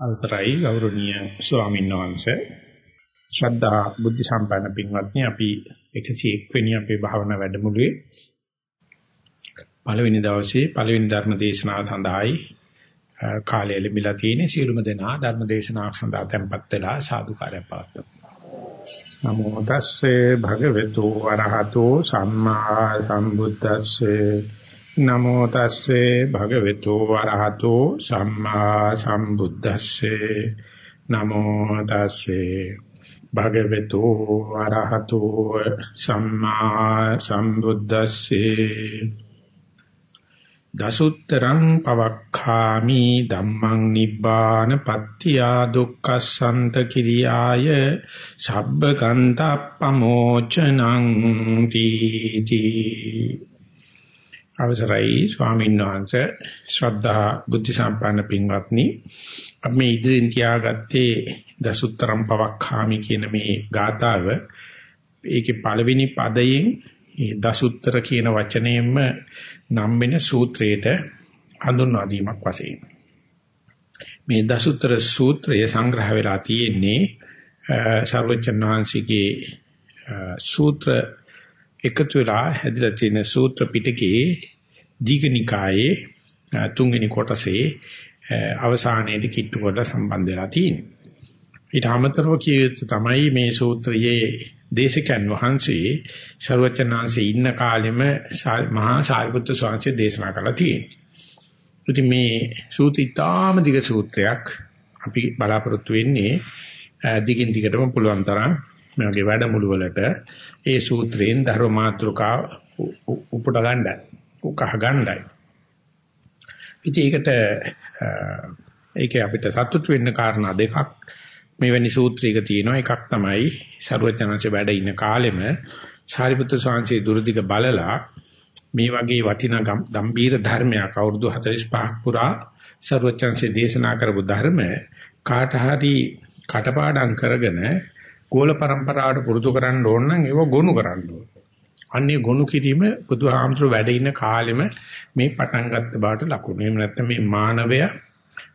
අවතරයි ගෞරවනීය ස්වාමීන් වහන්සේ ශ්‍රද්ධා බුද්ධ සම්පන්න පින්වත්නි අපි 101 වෙනි අපේ භාවනා වැඩමුළුවේ පළවෙනි දවසේ පළවෙනි ධර්ම දේශනාව සඳහායි කාලය ලැබිලා තියෙන සියලුම දෙනා ධර්ම දේශනාවක් සඳහා tempත් වෙලා සාදුකාරය පවත්වමු. නමෝ තස්සේ භගවතු වරහතෝ සම්මා සම්බුද්දස්සේ නමෝ තස්සේ භගවතු වරහතෝ සම්මා සම්බුද්දස්සේ. නමෝ තස්සේ භගවතු වරහතෝ සම්මා සම්බුද්දස්සේ. දසුත්තරං පවක්ඛාමි ධම්මං නිබ්බාන පත්‍තියා දුක්ඛසන්ත කිරියාය සබ්බකන්තප්පමෝචනං තීති. අවසරයි ස්වාමීන් වහන්සේ. ශ්‍රද්ධා බුද්ධ සම්පන්න පින්වත්නි. අපි මේ ඉදිරියෙන් තියාගත්තේ දසුත්තරම් පවක්ඛාමි කියන මේ ගාතාව ඒකේ පළවෙනි පදයෙන් මේ දසුත්තර කියන වචනයෙන්ම නම් වෙන සූත්‍රයට හඳුන්වා දීමක් වශයෙන්. මේ දසුත්තර සූත්‍රය සංග්‍රහ වෙලා තියෙන්නේ සර්වචන් වහන්සේගේ සූත්‍ර එකතු වෙලා හැදිලා තියෙන සූත්‍ර පිටකයේ දීඝනිකායේ තුන්වෙනි කොටසේ අවසානයේදී කිට්ටු කොට සම්බන්ධ වෙලා තියෙන්නේ. ඊට අමතරව කියුත් තමයි මේ සූත්‍රයේ දේශකයන් වහන්සේ ਸਰවචනාංශේ ඉන්න කාලෙම මහා සාරිපුත්‍ර ස්වාමීන් දේශනා කළා තියෙන්නේ. ඉතින් මේ සූත්‍රිතාම දිග සූත්‍රයක් අපි බලාපොරොත්තු වෙන්නේ දිගින් දිගටම පුළුවන් තරම් මේ වගේ වැඩමුළු වලට ඒ සූත්‍රයෙන් ධර්ම මාත්‍රකාව උපුට ගන්නයි උකහ ගන්නයි. ඉතින් ඒකට ඒකේ අපිට සතුටු වෙන්න කාරණා දෙකක්. මෙවැනි සූත්‍රයක තියෙනවා. එකක් තමයි සරුවචනංශ වැඩ ඉන්න කාලෙම සාරිපුත්‍ර සාංශේ දුර්ධික බලලා මේ වගේ වටිනා ගම්බීර ධර්මයක් අවුරුදු 45ක් පුරා සරුවචනංශේ දේශනා කරපු ධර්ම කාට හරි කටපාඩම් කරගෙන ගෝල પરම්පරාවට පුරුදු කරන්න ඕන නම් ඒව ගොනු කරන්න ඕන. අන්නේ ගොනු කිරීම බුදුහාමුදුර වැඩ ඉන කාලෙම මේ පටන් ගත්ත බාට ලකුණු. එහෙම නැත්නම් මේ මානවයා,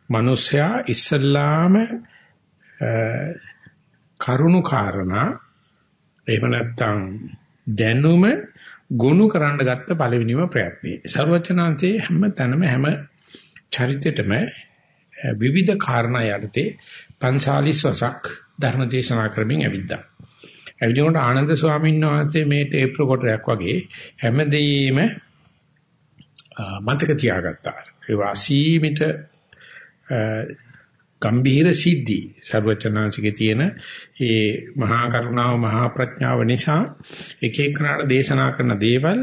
මිනිසයා ඉස්සල්ලාම කරුණු කාරණා එහෙම නැත්නම් දැනුම ගොනු කරන්න ගත්ත පළවෙනිම ප්‍රයත්නය. ਸਰවචනාංශයේ හැම තැනම හැම චරිතෙටම විවිධ කාරණා යටතේ 45 වසක් ධර්ම දේශනා කරමින් ඇවිද්දා. ඇවිදිනකොට ආනන්ද ස්වාමීන් වහන්සේ මේ ටේප් රෙකෝඩරයක් වගේ හැමදේම මතක තියාගත්තා. ඒ වාසීමිත ගම්භීර සිද්ධි සර්වචනාංශිකේ තියෙන ඒ මහා කරුණාව මහා ප්‍රඥාව නිසා එක එකනට දේශනා කරන දේවල්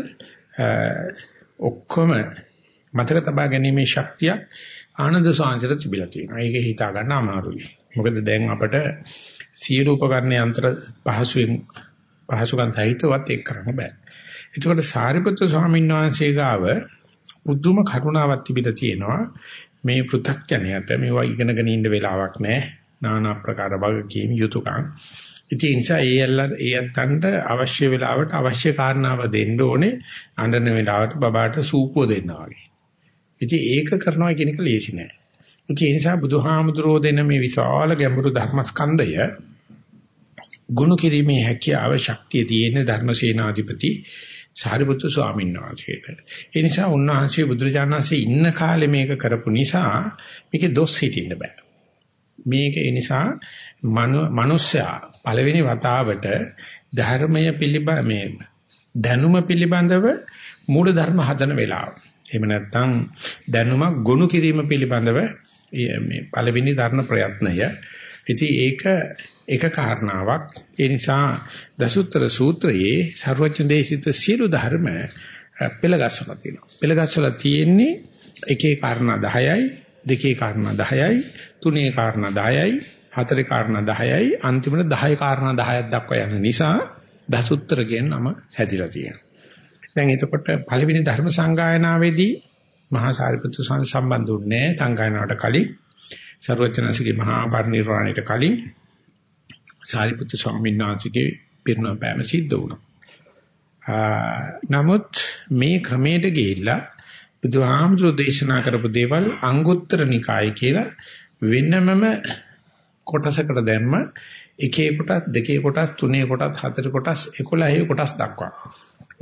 ඔක්කොම මතක තබා ගැනීමේ ශක්තියක් ආනන්ද සාංශයට තිබිලා තියෙනවා. ඒක හිතා ගන්න අමාරුයි. මොකද දැන් අපට සියලු උපකරණ යන්ත්‍ර පහසුවෙන් පහසුකම් සහිතවත් ඒක කරන්න බෑ. ඒකට සාරිපුත්‍ර ස්වාමීන් වහන්සේ ගාව පුදුම කරුණාවක් තිබිලා තියෙනවා. මේ පෘථග්ජනයට මේවා ඉගෙනගෙන ඉන්න වෙලාවක් නැහැ. নানা ආකාර වගකීම් යුතුයකම්. ඉතින් ඒ නිසා ඒ ඇල්ල ඒ අතන්ට අවශ්‍ය වෙලාවට අවශ්‍ය කාරණාව දෙන්න ඕනේ. අඬන වෙලාවට බබාට සූපුව දෙන්නා වගේ. ඉතින් ඒක කරනවා කියන එක ලේසි නෑ. ඒ නිසා බුදුහාමුදුරෝ දෙන මේ විශාල ගැඹුරු ධර්මස්කන්ධය ගුණ කිරීමේ හැකියාව ශක්තිය තියෙන ධර්මසේනාධිපති සාරිපුත්තු ස්වාමීන් වහන්සේට. ඒ නිසා උන්වහන්සේ බුදුරජාණන්සේ ඉන්න කාලේ මේක කරපු නිසා මේකේ දොස් හිටින්න බෑ. මේක ඒ නිසා මනුස්සයා පළවෙනි වතාවට ධර්මය පිළිබඳ මේ දැනුම පිළිබඳව මූල ධර්ම හදන වෙලාව. එහෙම නැත්නම් දැනුමක් ගොනු කිරීම පිළිබඳව මේ පළවෙනි ධර්ම ප්‍රයත්නය. ඉතින් ඒක එක කාරණාවක්. ඒ නිසා දසුත්තර සූත්‍රයේ ਸਰවඥ දේශිත සියලු ධර්ම පෙළගස්සලා තියෙනවා. පෙළගස්සලා තියෙන්නේ එකේ කාරණා 10යි, දෙකේ කාරණා 10යි, තුනේ කාරණා 10යි, හතරේ කාරණා 10යි, අන්තිමට 10 කාරණා 10ක් දක්වා යන නිසා දසුත්තර කියන නම හැදිලා තියෙනවා. දැන් එතකොට පළවෙනි ධර්ම සංගායනාවේදී මහා සාරිපුත්‍ර සම්බන්ධුන්නේ සංගායනාවට කලින් ਸਰවඥාසිකේ මහා පරිනිර්වාණයට කලින් සාරිපුත්‍ර ස්වාමීන් වහන්සේගේ පිරිනමන පෑම සිද්ධ වුණා. නමුත් මේ ක්‍රමයට ගිහිල්ලා බුදුහාමුදුරු දේශනා කරපු දේවල් අංගුත්තර නිකාය කියලා වෙනමම කොටසකට දැම්ම එකේ කොටස් දෙකේ කොටස් තුනේ කොටස් හතරේ කොටස් 11 කොටස් දක්වා.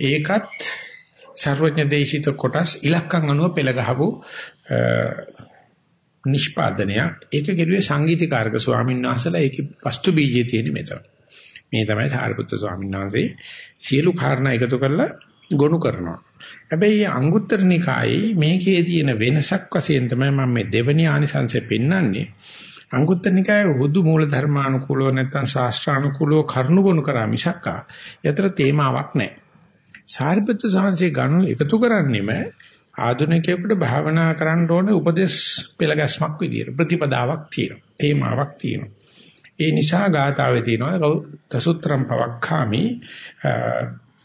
ඒකත් සර්වඥ දේශිත කොටස් ඉලක්කම් අනුව පෙළ ගහපු නිෂ්පාදනයක්. ඒක කෙරුවේ සංගීතකාරක ස්වාමීන් වහන්සේලා ඒකේ වස්තු බීජයේ තියෙන මෙතන. මේ තමයි සාරිපුත්‍ර ස්වාමීන් වහන්සේ සියලු කාරණා එකතු කරලා ගොනු කරනවා. හැබැයි අංගුත්තර නිකායේ මේකේ තියෙන වෙනසක් වශයෙන් තමයි මම මේ දෙවෙනි ආනිසංසය පෙන්වන්නේ. අංගුත්තර නිකායේ හුදු මූල ධර්මානුකූලව නැත්නම් ශාස්ත්‍රානුකූලව කරුණු ගොනු කරා මිසක්කා. යතර තේමාවක් නැහැ. සාරිපුත්‍ර සාංශේ ගණු එකතු කරන්නේම ආධුනිකයෙකුට භාවනා කරන්න ඕනේ උපදේශ පෙළගැස්මක් විදියට ප්‍රතිපදාවක් තියෙනවා. තේමාවක් තියෙනවා. ඒ නිසා ගාථාවේ තියෙනවා තසුත්‍රම් පවක්ඛාමි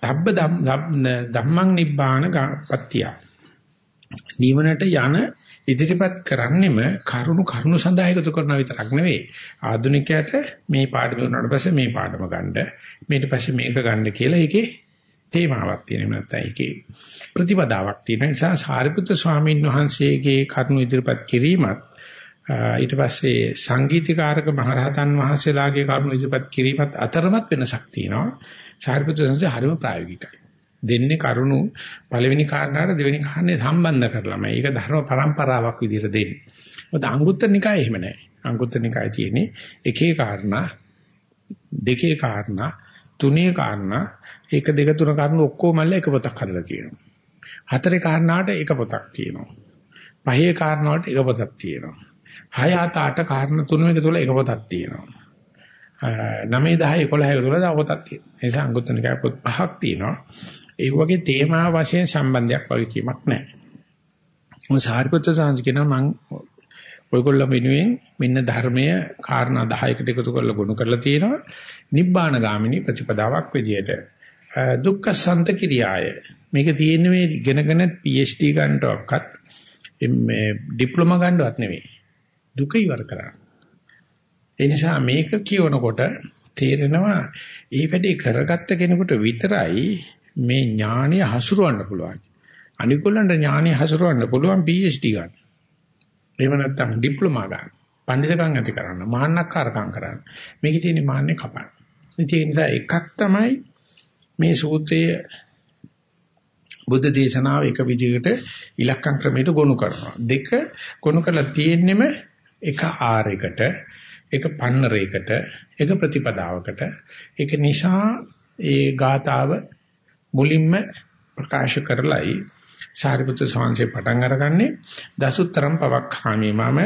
තබ්බ ධම්මං නිබ්බාන පත්‍තිය. නිවනට යන ඉදිරිපත් කරන්නෙම කරුණු කරුණු සඳහා එකතු කරන විතරක් නෙවෙයි. ආධුනිකයට මේ පාඩම උනාට පස්සේ මේ පාඩම ගන්න, ඊට පස්සේ මේක ගන්න කියලා ඒකේ තේමාවක් තියෙනවා නැත්නම් ඒකේ ප්‍රතිපදාවක් තියෙන නිසා සාරිපුත්‍ර ස්වාමීන් වහන්සේගේ කරුණු ඉදිරිපත් කිරීමත් ඊට පස්සේ සංගීතකාරක මහරහතන් වහන්සේලාගේ කරුණු ඉදිරිපත් කිරීමත් අතරමත් වෙනසක් තියෙනවා. සාරිපුත්‍ර සංඝයා හරිම ප්‍රායෝගිකයි. දෙන්නේ කරුණු පළවෙනි කාරණාට දෙවෙනි කාරණේ සම්බන්ධ කරලාම. ඒක ධර්ම પરම්පරාවක් විදිහට දෙන්නේ. මොකද අංගුත්තර නිකායේ එහෙම නැහැ. අංගුත්තර නිකායේ තියෙන්නේ එකේ කාරණා දෙකේ කාරණා තුනේ කාරණා එක දෙක තුන කාරණා ඔක්කොම මල්ල එක පොතක් හදලා තියෙනවා. හතරේ කාරණාට එක පොතක් තියෙනවා. පහේ කාරණාවට එක පොතක් තියෙනවා. හය අට අට කාරණා තුන එක තුල එක පොතක් තියෙනවා. 9 10 11 12 තව පොතක් තියෙනවා. ඒ නිසා අංගුත්තර නිකාය පොත් පහක් තියෙනවා. ඒ වගේ තේමා වශයෙන් සම්බන්ධයක් වගේ කීමක් නැහැ. මොකද සාරිපුත්‍ර සාංශ කියනවා මම ඔයගොල්ලෝ වෙනුවෙන් මෙන්න ධර්මයේ කාරණා 10කට එකතු කරලා ගොනු කරලා තියෙනවා. නිබ්බාන ගාමිනී ප්‍රතිපදාවක් විදියට. දුක්ඛ සන්ත කිරියාය. මේක තියෙන්නේ මේ ඉගෙනගෙන PhD ගන්නටවත් මේ ඩිප්ලෝමා ගන්නවත් නෙවෙයි. දුක ඉවර කරන්න. ඒ නිසා මේක කියවනකොට තේරෙනවා ඒ වැඩේ කරගත්ත කෙනෙකුට විතරයි මේ ඥානය හසුරවන්න පුළුවන්. අනිකුලන්ට ඥානය හසුරවන්න පුළුවන් PhD ගන්න. එහෙම නැත්නම් ඩිප්ලෝමා ගන්න. පඬිතුකම් ඇති කරන්න, මහානක්කාරකම් කරන්න. මේකේ තියෙන මාන්නේ කපන්න. ඒ නිසා එකක් තමයි මේ සූත්‍රයේ බුද්ධ දේශනාව එක විදිහකට ඉලක්කම් ක්‍රමයට ගොනු කරනවා. දෙක ගොනු කරලා තියෙන්නෙම එක ආරයකට ඒක පන්නරයකට ඒක ප්‍රතිපදාවකට ඒක නිසා ඒ ගාතාව මුලින්ම ප්‍රකාශ කරලයි සාරිපුත්‍ර ස්වාමීන් පටන් අරගන්නේ දසුත්තරම් පවක්ඛාමි මම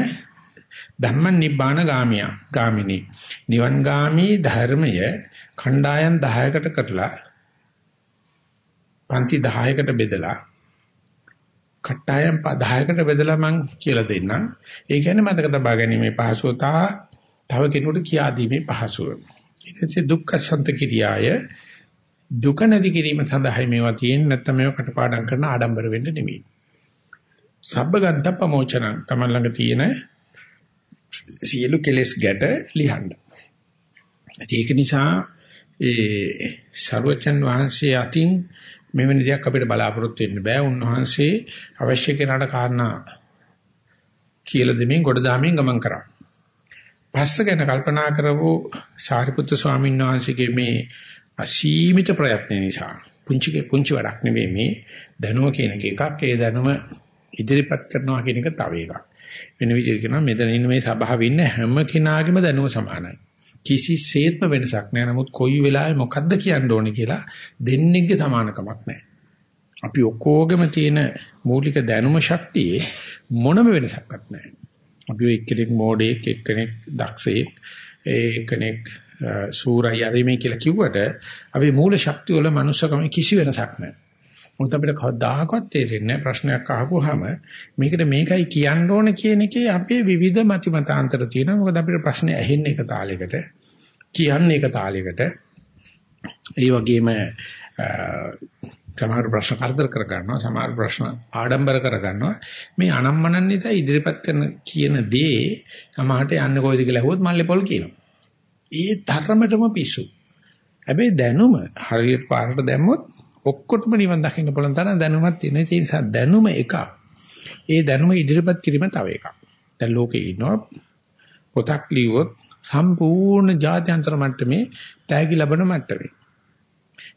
ධම්ම නිබ්බාන ගාමියා ගාමිනී නිවන් ගාමී ධර්මය ඛණ්ඩායන් 10කට කරලා පන්ති 10කට බෙදලා කට්ටායම් 10කට බෙදලා මං කියලා දෙන්නම්. ඒ කියන්නේ මතක තබා ගැනීම පහසුව තව කෙනෙකුට කියා දීමේ පහසුව. ඊටසේ දුක්ඛ සන්ත කිරියාය දුක නැති කිරීම සඳහායි මේවා තියෙන්නේ නැත්නම් මේවා කටපාඩම් කරන ආඩම්බර වෙන්න නෙමෙයි. සබ්බගන්ත ප්‍රමෝචන තමයි ළඟ තියෙන සියලු කෙලෙස් ගැට ලියන්න. ඒක නිසා ඒ ਸਰවචන් වහන්සේ අතින් මෙවැනි දෙයක් අපිට බලාපොරොත්තු වෙන්න බෑ. උන්වහන්සේ අවශ්‍ය කෙනාට කාරණා කියලා දෙමින් ගොඩ දාමින් ගමන් කරා. පස්ස ගැන කල්පනා කරවෝ සාරිපුත්‍ර ස්වාමීන් වහන්සේගේ මේ අසීමිත ප්‍රයත්න නිසා පුංචි පුංචි වැඩක් නෙවෙයි මේ දැනුම කියන එකක්. ඒ දැනුම ඉදිරිපත් කරනවා කියන එක තව එකක්. වෙන විදිහට කියනවා මෙතන ඉන්න මේ සභාවේ ඉන්න හැම කෙනාගේම දැනුම සමානයි. කිසිසේත්ම වෙනසක් නැහැ. නමුත් කොයි වෙලාවෙ මොකද්ද කියන්න ඕනේ කියලා දෙන්නේගේ සමානකමක් නැහැ. අපි ඔක්කොගෙම තියෙන මූලික දැනුම ශක්තියේ මොනම වෙනසක්වත් නැහැ. අපි එක්කෙනෙක් මෝඩයෙක් එක්කෙනෙක් දක්ෂයෙක් එක්කෙනෙක් සූරයි අරීමේ කියලා කිව්වට අපි මූල ශක්තිය වල මනුස්සකම කිසි වෙනසක් නැහැ. මොකද අපිට කවදාකවත් තේරෙන්නේ ප්‍රශ්නයක් අහපුවාම මේකට මේකයි කියන්න ඕන කියන එකේ අපේ විවිධ මතිමතාන්තර තියෙනවා. මොකද අපිට ප්‍රශ්නේ ඇහෙන්නේ එක තාලයකට කියන්නේ එක තාලයකට. ඒ වගේම සමහර ප්‍රශ්න කරදර කර ගන්නවා සමහර ප්‍රශ්න ආඩම්බර කර ගන්නවා මේ අනම්මනන් නිසා ඉදිරිපත් කරන කියන දේ සමහරට යන්නේ කොයිද කියලා ඇහුවොත් මල්ලේ පොල් කියනවා. ඒ තරමටම පිස්සු. හැබැයි දැනුම හරියට පාරට දැම්මොත් ඔක්කොටම නිවන් දකින්න පුළුවන් තරම් දැනුමක් තියෙන. ඒ නිසා දැනුම එකක්. ඒ දැනුම ඉදිරිපත් කිරීම තව එකක්. දැන් ලෝකේ ඉන්නවා පොතක් ලියුවොත් සම්පූර්ණ ජාත්‍යන්තර මට්ටමේ තෑගි ලැබෙන මට්ටමේ.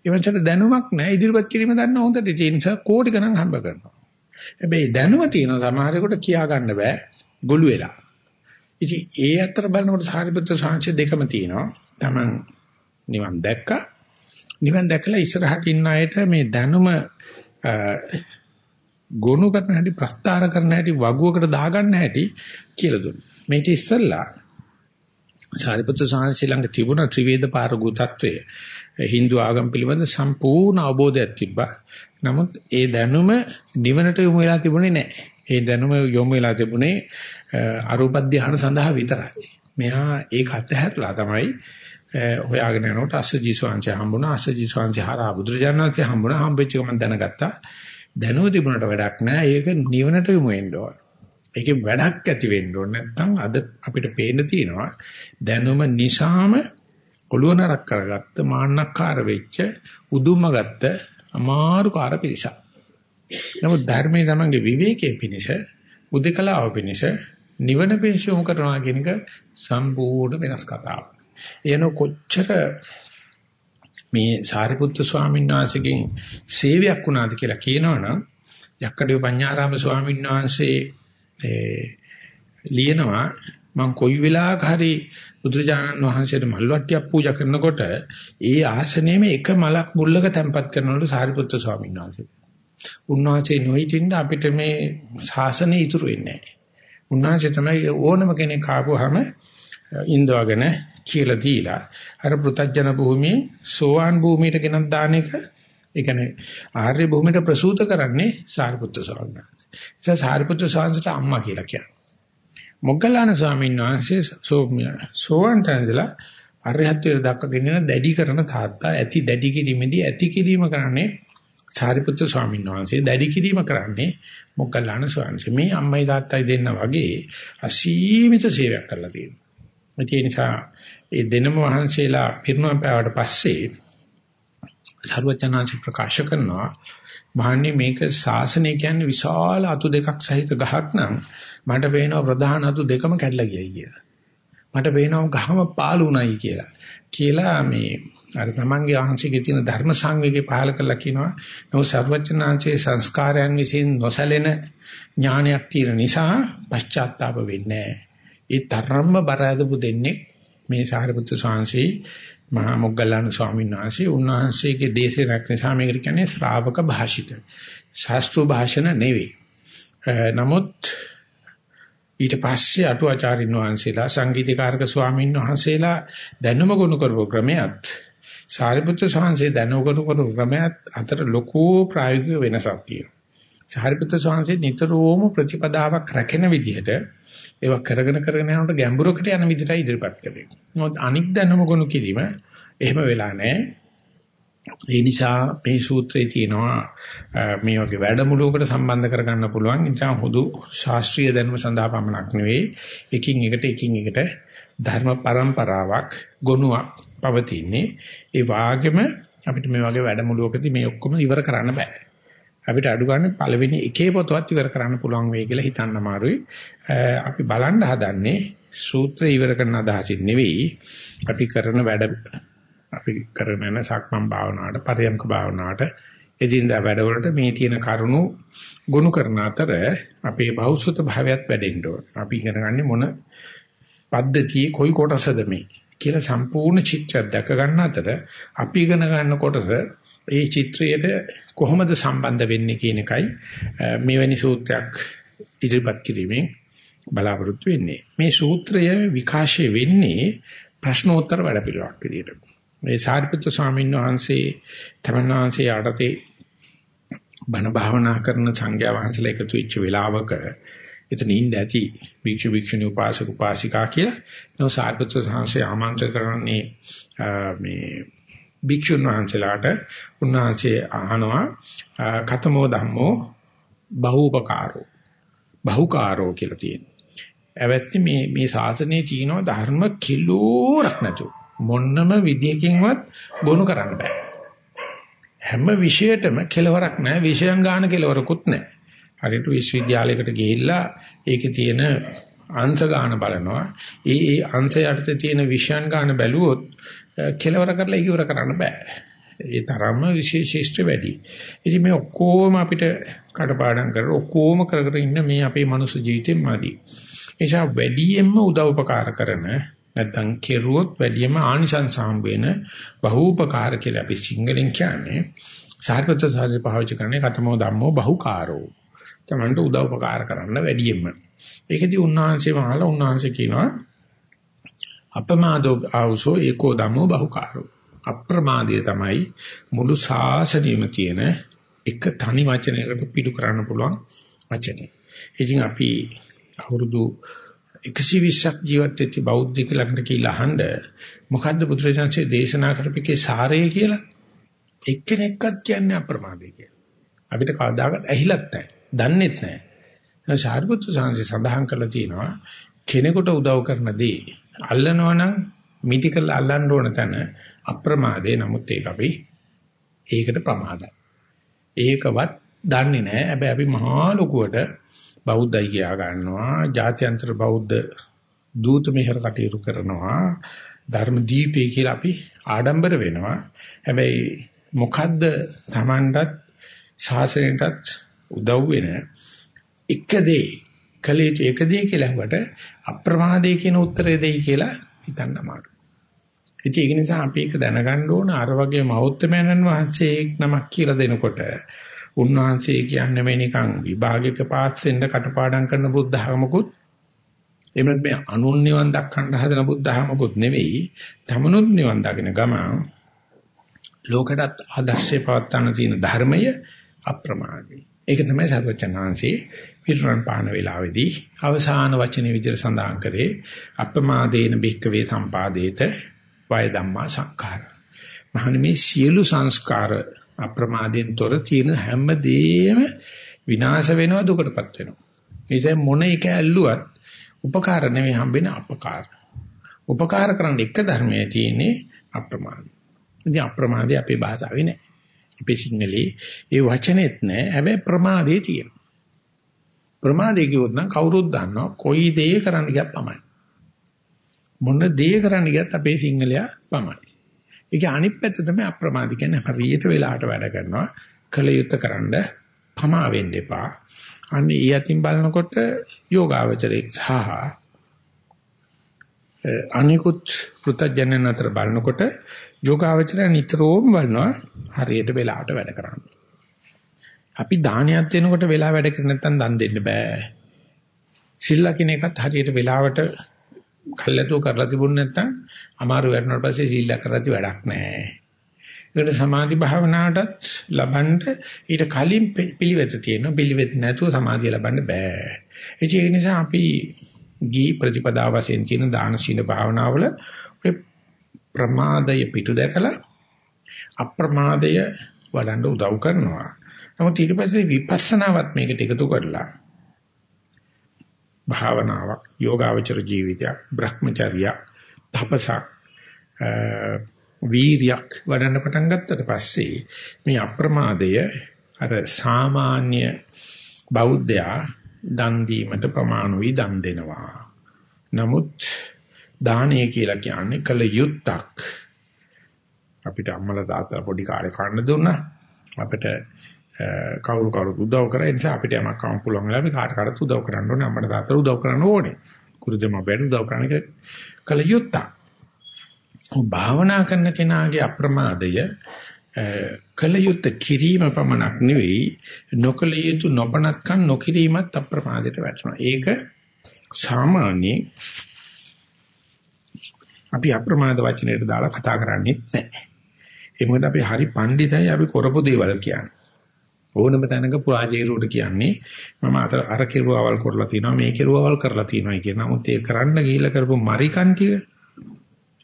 එවන්සට දැනුමක් නැහැ ඉදිරිපත් කිරීම දන්න හොඳට ඒ නිසා කෝටි ගණන් හම්බ කරනවා. හැබැයි දැනුම තියෙන සමහරෙකුට කියා ගන්න බෑ ගොළු වෙලා. ඉතින් ඒ අතර බලනකොට සාරිපුත්‍ර සාංශය දෙකම තියෙනවා. Taman නිවන් දැක්කා. නිවන් දැකලා ඉස්සරහට ඉන්න අයට මේ දැනුම ගොනු කරන හැටි ප්‍රස්තාර කරන හැටි වගුවකට දාගන්න හැටි කියලා දුන්නා. මේක ඉස්සල්ලා සාරිපුත්‍ර සාංශි ළඟ තිබුණ ත්‍රිවේද පාරගු తත්වය Hindu ආගම පිළිබඳ සම්පූර්ණ අවබෝධයක් තිබ්බා. නමුත් ඒ දැනුම නිවනට යොමු වෙලා තිබුණේ නැහැ. ඒ දැනුම යොමු වෙලා තිබුණේ අරූප ධානය සඳහා විතරයි. මෙහා ඒක අතහැරලා තමයි හොයාගෙන යනකොට අස්සජී ස්වාංශය හම්බුණා. අස්සජී ස්වාංශය හරහා බුදුරජාණන්සේ හම්බුණා. හම්බෙච්ච ගමන් දැනගත්තා. දැනුව තිබුණට වැඩක් නැහැ. ඒක නිවනට යොමු වෙන්න ඕන. ඒකේ වැඩක් ඇති වෙන්න ඕන. නැත්නම් අද අපිට පේන්න තියෙනවා දැනුම නිසාම ඔළුව නරක් කරගත්ත මාන්නක්කාර වෙච්ච උදුම ගත්ත අමාරුකාර පිරිසක්. නමුත් ධර්මයේ තමන්ගේ විවේකයේ පිනිස උදකලාව පිනිස නිවන පිණිසම කරනවා කියන එක සම්පූර්ණ වෙනස් කතාවක්. එන කොච්චර මේ සාරිපුත්‍ර ස්වාමීන් වහන්සේගෙන් සේවයක් වුණාද කියලා කියනවනම් යක්කඩේ පඤ්ඤාරාම ස්වාමීන් වහන්සේ ලියනවා මම කොයි වෙලාවක හරි බුදුරජාණන් වහන්සේට මල්වට්ටියක් පූජා කරනකොට ඒ ආසනයේම එක මලක් මුල්ලක තැම්පත් කරනවලු සාරිපුත්‍ර ස්වාමීන් වහන්සේ. උන්වහන්සේ නොහිටින්න අපිට මේ ශාසනය ඉතුරු වෙන්නේ නැහැ. උන්වහන්සේ තමයි ඕනම කෙනෙක් ආපුවාම ඉන්දවගෙන කියලා දීලා අර පෘතජන භූමියේ සෝවාන් භූමියට ගෙනත් දාන එක ඒ කියන්නේ ආර්ය භූමියට ප්‍රසූත කරන්නේ සාරිපුත්‍ර ස්වාමීන් වහන්සේ. ඒ සාරිපුත්‍ර ස්වාමීන්ට අම්මා කියලා කියන්නේ. මොග්ගල්ලාන ස්වාමීන් වහන්සේ සෝම්‍ය සෝවාන් තැනදලා අරහත්ත්වයට දක්වගෙන යන දැඩි කරන තාත්තා ඇති දැඩි කිරීමේදී ඇති කිරීම කරන්නේ සාරිපුත්‍ර ස්වාමීන් වහන්සේ දැඩි කිරීම කරන්නේ මොග්ගල්ලාන ස්වාමීන් මේ අම්මයි තාත්තයි දෙන්න වගේ අසීමිත සේවයක් කරලා තියෙනවා. ඒ නිසා ඒ දෙනම වහන්සේලා පිරුණම් පෑවට පස්සේ සර්වචනාංශ ප්‍රකාශ කරනවා මහන්නේ මේක ශාසනය කියන්නේ විශාල අතු දෙකක් සහිත ගහක් නම් මට පේනවා ප්‍රධාන අතු දෙකම කැඩලා ගියයි කියලා. මට පේනවා ගහම පාළුණයි කියලා. කියලා මේ අර තමන්ගේ අංශිකේ තියෙන ධර්ම සංවේගය පහල කරලා කියනවා. නමුත් සර්වචනාංශයේ සංස්කාරයන් විසින් නොසැලෙන ඥානයක් තියෙන නිසා පශ්චාත්තාප වෙන්නේ නැහැ. ඒ තරම්ම බර ඇදපු දෙන්නේ මේ සාරිපුත්‍ර ස්වාමීන් මහා මොග්ගල්ලාන ස්වාමීන් වහන්සේ උන්වහන්සේගේ දේශයක් නිසා මේකට කියන්නේ ශ්‍රාවක භාෂිත. ශාස්ත්‍රීය භාෂණ නෙවෙයි. නමුත් ඊට පස්සේ අටුවාචාරින් වහන්සේලා සංගීතකාරක ස්වාමීන් වහන්සේලා දැනුම ගොනු කරපු ක්‍රමයක් සාරිපුත්‍ර ස්වාමීන් දැනුම ගොනු කරපු ක්‍රමයක් අතර ලොකු ප්‍රායෝගික වෙනසක් තියෙනවා. සාරිපුත්‍ර ස්වාමීන් නිතරම ප්‍රතිපදාවක් රැකෙන විදිහට ඒවා කරගෙන කරගෙන යනකොට ගැඹුරකට යන විදිහටයි ඉදිරිපත් කරන්නේ. නමුත් අනික් දැනුම ගොනු කිරීම එහෙම වෙලා නැහැ. ඒ නිසා මේ සූත්‍රයේ තියෙනවා මේ වගේ වැඩමුළුවකට සම්බන්ධ කරගන්න පුළුවන්. නිසා හුදු ශාස්ත්‍රීය දැනුම සඳහා පමණක් නෙවෙයි එකින් එකට එකින් එකට ධර්ම પરම්පරාවක් ගොනුවක් පවතින්නේ. ඒ වාගෙම අපිට මේ වගේ වැඩමුළුවකදී මේ ඔක්කොම ඉවර කරන්න බෑ. අපිට අඩු ගන්න පළවෙනි එකේ පොතවත් ඉවර කරන්න පුළුවන් වෙයි කියලා හිතන්න අමාරුයි. අපි බලන්න හදන්නේ සූත්‍රය ඉවර කරන අදහසින් නෙවෙයි අපි කරන වැඩ අපි කරන යන සක්මන් භාවනාවට පරියම්ක භාවනාවට එදින්දා වැඩවලට මේ තියෙන කරුණු ගොනු කරන අතර අපේ බෞද්ධ භාවයත් වැඩෙන්න ඕන. අපි ඉගෙන ගන්න මොන පද්ධතියේ කොයි කොටසද මේ කියලා සම්පූර්ණ චිත්‍රයක් දැක ගන්න අතර අපි ඉගෙන ගන්න කොටස ඒ චිත්‍රයට කොහොමද සම්බන්ධ වෙන්නේ කියන එකයි මෙවැනි සූත්‍රයක් ඉදිරිපත් කිරීමෙන් බලාපොරොත්තු වෙන්නේ. මේ සූත්‍රය විකාශය වෙන්නේ ප්‍රශ්නෝත්තර වැඩපිළිවෙලක් විදියට. මේ සාරිපුත්‍ර ස්වාමීන් වහන්සේ තමන්වහන්සේ යටතේ බණ භාවනා කරන සංඝයා වහන්සේලා එකතු වෙච්ච වෙලාවක එතන ඉන්න ඇති භික්ෂු භික්ෂුණී උපාසක උපාසිකා කියලා නෝ සාරිපුත්‍ර සංඝසේ ආමන්ත්‍රණ කරන්නේ මේ භික්ෂුන් වහන්සේලාට උන්වහන්සේ අහනවා කතමෝ ධම්මෝ බහූපකාරෝ බහුකාරෝ කියලා තියෙනවා. ඇවැත්නි මේ මේ ශාසනයේ තියෙන ධර්ම කිලෝරක් නැතු. මොන්නම විදියකින්වත් බොනු කරන්න බෑ. හැම විෂයටම කෙලවරක් නැහැ. විෂයන් ගන්න කෙලවරකුත් නැහැ. හරියට විශ්වවිද්‍යාලයකට ගිහිල්ලා ඒකේ තියෙන අංශ ගන්න බලනවා. ඒ ඒ අංශ යටතේ තියෙන විෂයන් ගන්න බැලුවොත් කෙලවර කරලා ඉවර කරන්න බෑ. ඒ තරම්ම විශේෂීෂ්ඨ වැඩි. ඉතින් මේ ඔක්කොම අපිට කටපාඩම් කරලා ඔක්කොම කර කර ඉන්න මේ අපේ මනුස්ස ජීවිතෙම මදි. නිසා වැඩියෙන්ම උදව්පකාර කරන නැත්නම් කෙරුවොත් වැඩියෙන්ම ආනිසංස හම්බ වෙන බහූපකාර කියලා අපි සිංහලෙන් කියන්නේ. සාහිත්‍ය සාහිත්‍ය පාවිච්චි කරන්නේ කතමෝ ධම්මෝ බහුකාරෝ. තමන්ට උදව්පකාර කරන්න වැඩියෙන්ම. ඒකදී උන්වහන්සේ මහලා උන්වහන්සේ කියනවා අපමාදෝ ආවසෝ ඒකෝ ධම්මෝ බහුකාරෝ. අප්‍රමාදය තමයි මුළු ශාසනයෙම තියෙන එක තනි වචනයකට පිටු කරන්න පුළුවන් වචනේ. ඉතින් අපි අවුරුදු 120ක් ජීවත් වෙච්ච බෞද්ධ ළඟට කියලා අහන්න මොකද්ද බුදුරජාන්සේ දේශනා කරපිකේ සාරය කියලා එක්කෙනෙක්වත් කියන්නේ අප්‍රමාදේ කියලා. අපිට කවදාකවත් ඇහිලත් නැහැ. දන්නෙත් නැහැ. සාරිපුත්‍ර සාංශي සඳහන් කරලා තියෙනවා කෙනෙකුට උදව් කරන දේ අල්ලනවා නම් මිටි කරලා අල්ලන්න ඕන තැන අප්‍රමාදේ නමුත් ඒක අපි ඒකට ප්‍රමාදයි. ඒකවත් දන්නේ නැහැ. හැබැයි අපි මහා ලොකුවට බෞද්ධයි කියා ගන්නවා. ජාත්‍යන්තර බෞද්ධ දූත මෙහෙර කටයුතු කරනවා. ධර්ම දීපේ කියලා අපි ආඩම්බර වෙනවා. හැබැයි මොකද්ද Tamanටත් ශාසනයටත් උදව් වෙන එක දේ කලේට එක දේ කියලා වට අප්‍රමාදේ කියන උත්තරේ දෙයි කියලා හිතන්න අමාරුයි. ඉතින් ඒක නිසා අපි ඒක දැනගන්න ඕන. අර වගේ මහෞත්මයන්න් වහන්සේ නමක් කියලා දෙනකොට උන්වහන්සේ කියන්නේ මේ නිකන් විභාගයක පාස් වෙන්න කටපාඩම් කරන බුද්ධහමකුත් එහෙම මේ අනුන් නිවන් දක්වන්න හදන බුද්ධහමකුත් නෙවෙයි. තමනුත් නිවන් දකින ගමන් ලෝකයට ආදර්ශේ පවත්වන තියෙන ධර්මය අප්‍රමාදී ඒක තමයි සර්වචනාංශේ පිරුණන් පාන වේලාවේදී අවසාන වචනේ විදිහට සඳහන් කරේ අප්‍රමාදේන භික්කවේ සම්පාදේත වය ධම්මා සංඛාර. මහණනි මේ සියලු සංස්කාර අප්‍රමාදයෙන් තොර තියෙන හැම දෙයක්ම විනාශ වෙනවා දුකටපත් වෙනවා. ඒ මොන එක ඇල්ලුවත් උපකාර නෙවෙයි හම්බෙන අපකාර. උපකාර කරන්න එක ධර්මයේ තියෙන්නේ අප්‍රමාද. ඉතින් අප්‍රමාදේ අපේ භාෂාවේ නෑ. අපේ සිංහලේ ඒ වචනේත් නෑ. හැබැයි ප්‍රමාදේ තියෙනවා. ප්‍රමාදේ කිව්වොත් නම් කවුරුත් දන්නවා කොයි දේ කරන්න ගියත් තමයි. මොන දේ කරන්න ගියත් අපේ සිංහලයා පමණයි. ඒකේ අනිත් පැත්ත තමයි අප්‍රමාද කියන්නේ හරියට වෙලාවට වැඩ කරනවා කල යුත්තේ කරන්න පමා වෙන්න එපා. අන්න ඒ අතින් බලනකොට යෝගාවචරේ සහ අනිකුත් පෘථජනන අතර බලනකොට යෝගාවචරය නිතරම බලනවා හරියට වෙලාවට වැඩ කරන්න. අපි දානයක් දෙනකොට වෙලාව වැඩ කර නැත්නම් දන් දෙන්න බෑ. සිල්ලා කෙනෙක්වත් හරියට වෙලාවට කල්ැතුව කරලා තිබුණ නැත්නම් අමාරු වෙනාට පස්සේ සීල කරද්දි වැඩක් නැහැ. ඒකට සමාධි භාවනාවටත් ලබන්න ඊට කලින් පිළිවෙත තියෙනවා. පිළිවෙත් නැතුව සමාධිය ලබන්න බෑ. ඒ නිසා අපි ගී ප්‍රතිපදා වශයෙන් තියෙන දාන සීල භාවනාවල ඔය ප්‍රමාදය පිටු දැකලා අප්‍රමාදය වඩන්න උදව් කරනවා. නමුත් ඊට පස්සේ විපස්සනාවත් මේකට එකතු කරලා භාවනාවක් යෝගාවචර ජීවිතයක් භ්‍රමචර්යයක් තපසක් වීරියක් වඩන්න පටන් ගත්තට පස්සේ මේ අප්‍රමාදය අර සාමාන්‍ය බෞද්ධයා දන් දීමට ප්‍රමාණ වී දන් දෙනවා. නමුත් දානය කියලා කියන්නේ කල යුත්තක්. අපිට අම්මලා තාත්තලා පොඩි කාලේ කන්න දුන්නා. අපිට කවුරු කවුරු උදව් කරා. ඒ නිසා අපිට යමක් කරන්න පුළුවන් වෙලාවෙ කාට කාටත් උදව් කරන්න ඕනේ. අම්මට තාත්තට උදව් කරන්න ඕනේ. කුරුදම බැරි උදව් කරන්න එක කල යුත්තක්. භාවනා කරන කෙනාගේ අප්‍රමාදය කල යුත්ත කිරීම පමණක් නෙවෙයි නොකල යුතු නොපනත්කම් නොකිරීමත් අප්‍රමාදයට වැටෙනවා. ඒක සාමාන්‍ය අපි අප්‍රමාද වචනයට දාලා කතා කරන්නේ නැහැ ඒ මොකද අපි හරි පඬිතයි අපි කරපු දේවල් කියන්නේ. ඕනම තැනක පුරාජේරුවට කියන්නේ මම අතර අර කෙරුවවල් කරලා තිනවා මේ කෙරුවවල් කරලා තිනවා කියන නමුත් ඒ කරන්න ගිහිල්ලා කරපු මරිකන් ටික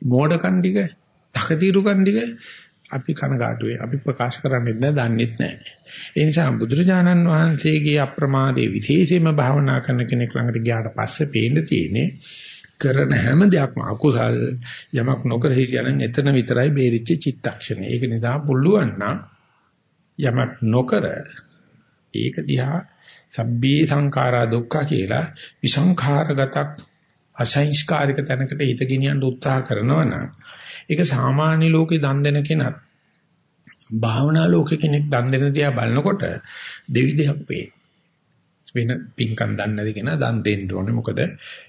මෝඩකන් ටික තකතිරුකන් ටික අපි කනගාටුවේ. අපි ප්‍රකාශ කරන්නේ නැහැ දන්නේත් නැහැ ඒ නිසා බුදුරජාණන් වහන්සේගේ අප්‍රමාදයේ විශේෂයෙන්ම භාවනා කරන කෙනෙක් ළඟට ගියාට පස්සේ පේන්න තියෙන්නේ කරන හැම දෙයක්ම අකුසල් යමක් නොකර හිටියනම් එතන විතරයි බේරිච්ච චිත්තක්ෂණය. ඒක නිසා පුළුවන් නම් යමක් නොකර ඒක දිහා සබ්බී සංඛාරා දුක්ඛ කියලා විසංඛාරගතක් අසංස්කාරික තැනකට හිත ගෙනියන්න උත්සාහ කරනවා නම් ඒක සාමාන්‍ය ලෝකේ දන් දෙන කෙනත් භාවනා ලෝකේ කෙනෙක් දන් දෙන දිහා බලනකොට දෙවිදයක් වේ. වෙන පින්කම් දන්නේ නැති කෙනා දන් දෙන්න ඕනේ. මොකද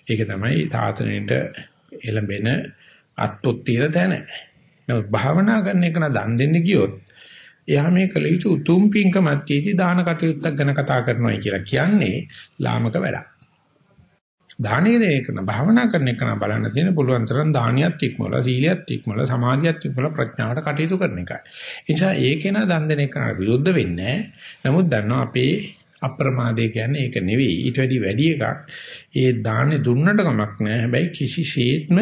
ඒක තමයි තාතනෙට එළඹෙන අත්ොත්තිර තැන. නමුත් භාවනා කරන එක නා දන් දෙන්න ගියොත් එයා මේ කල යුතු උතුම් පින්කමත් තියදී දාන කටයුත්තක් ගැන කතා කරනවා කියලා කියන්නේ ලාමක වැඩක්. දානේ දෙක න භාවනා කරන එක න බලන්න තියෙන පුළුවන් තරම් දානියත් ඉක්මවල සීලියත් ඉක්මවල සමාධියත් ඉක්මවල ප්‍රඥාවට කටයුතු කරන එකයි. ඒ නිසා ඒකේ න දන් දෙන එක විරුද්ධ වෙන්නේ නමුත් දන්නවා අපේ අප්‍රමාදේ කියන්නේ ඒක නෙවෙයි ඊට වැඩි වැඩි එකක්. ඒ දානේ දුන්නට කමක් නැහැ. හැබැයි කිසිසේත්ම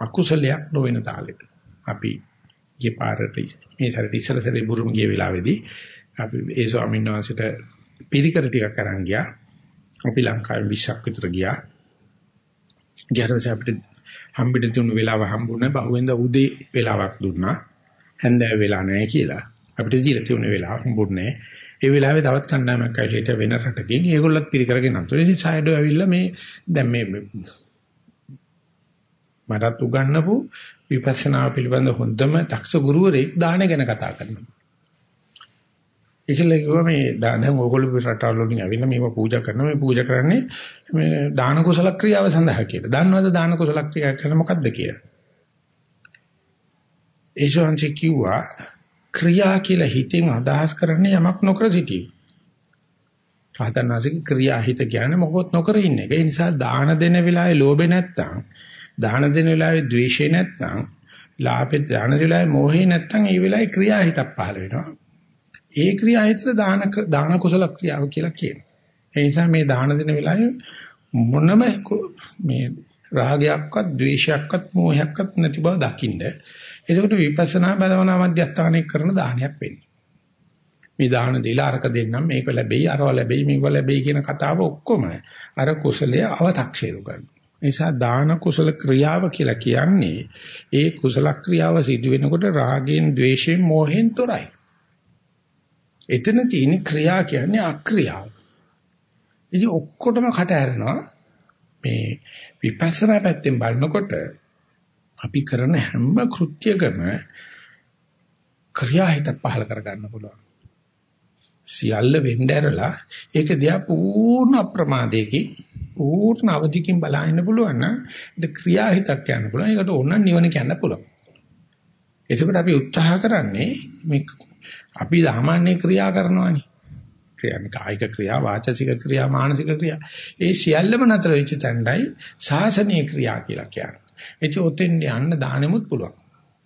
අකුසලයක් නොවන තාලෙට. අපි ගිය පාරට මේ සැරේ ඉස්සර සැරේ බුරුම ගිය වෙලාවේදී අපි ඒ ස්වාමීන් වහන්සේට පිළිකර ටිකක් අරන් ගියා. අපි ලංකාවේ 20ක් විතර ගියා. ගියරවසේ අපිට හම්බෙන්න තියුණු වෙලාව හම්බුනේ බහුවෙන්ද උදේ වෙලාවක් දුන්නා. හැන්දෑව වෙලා නැහැ කියලා. අපිට දීලා තියුණු වෙලාව හම්බුනේ ඒ වෙලාවේ තවත් කණ්ඩායමක් ඇවිල්ලා වෙන රටකින් ඒගොල්ලොත් පිළිකරගෙන අන්තර ඉතින් සයිඩෝ ඇවිල්ලා මේ දැන් මේ මටත් උගන්වපු විපස්සනා පිළිබඳ හොඳම දක්ෂ ගුරුවරයෙක් දාන ගැන කතා කරනවා. ඒකල කිව්වා මේ දැන් ඕගොල්ලෝ රටවල් වලින් ඇවිල්ලා මේව පූජා කරනවා මේ පූජා කරන්නේ මේ දාන කුසල ක්‍රියාව සඳහා කියලා. දන්නවද දාන කුසල ක්‍රියාව කියන්නේ මොකක්ද කියලා? ඒසොන්චි කිව්වා ක්‍රියා කියලා හිතෙන් අදහස් කරන්නේ යමක් නොකර සිටීම. රහතන්වහන්සේගේ ක්‍රියා හිත කියන්නේ මොකොත් නොකර ඉන්න එක. ඒ නිසා දාන දෙන වෙලාවේ ලෝභේ නැත්තම්, දාන දෙන වෙලාවේ ද්වේෂේ නැත්තම්, ලාභේ දාන දෙන වෙලාවේ මොහේ නැත්තම් ඒ වෙලාවේ ක්‍රියා හිතක් පහළ වෙනවා. ඒ ක්‍රියාහිතර දාන දාන කුසල ක්‍රියාව කියලා කියනවා. ඒ නිසා මේ දාන දෙන වෙලාවේ මොනම මේ රාගයක්වත් ද්වේෂයක්වත් මෝහයක්වත් නැති බව දකින්න. එතකොට විපස්සනා භාවනා මධ්‍යස්ථානයේ කරන දානයක් වෙන්නේ. මේ දාන දීලා අරක දෙන්නම් මේක ලැබෙයි අරව ලැබෙයි මේක ලැබෙයි කියන කතාව ඔක්කොම අර කුසලයේ අව탁ෂේරු කරනවා. නිසා දාන කුසල ක්‍රියාව කියලා කියන්නේ ඒ කුසල ක්‍රියාව සිදු වෙනකොට රාගයෙන්, ద్వේෂයෙන්, මෝහෙන් තොරයි. එතන තියෙන ක්‍රියා කියන්නේ අක්‍රියාව. ඉතින් ඔක්කොටම කට ඇරෙනවා මේ විපස්සනා පැත්තෙන් බලනකොට අපි කරන හැම කෘත්‍යකම ක්‍රියාහිත පහල කරගන්න පුළුවන්. සියල්ල වෙන්න ඇරලා ඒක දිහා පූර්ණ අප්‍රමාදයකින් පූර්ණ අවධියකින් බලන්න පුළුවන් නම් ඒක ක්‍රියාහිතක් කියන්න පුළුවන්. ඒකට ඕන නිවන කියන්න පුළුවන්. එතකොට අපි උත්සාහ කරන්නේ මේ අපි සාමාන්‍ය ක්‍රියා කරනවානේ. ක්‍රියාන්නේ කායික ක්‍රියා, වාචසික ක්‍රියා, මානසික ක්‍රියා. ඒ සියල්ලම නතර වෙච්ච තැනයි සාසනීය ක්‍රියා කියලා කියන්නේ. ඒ චෝතෙන් යන්න දානෙමුත් පුළුවන්.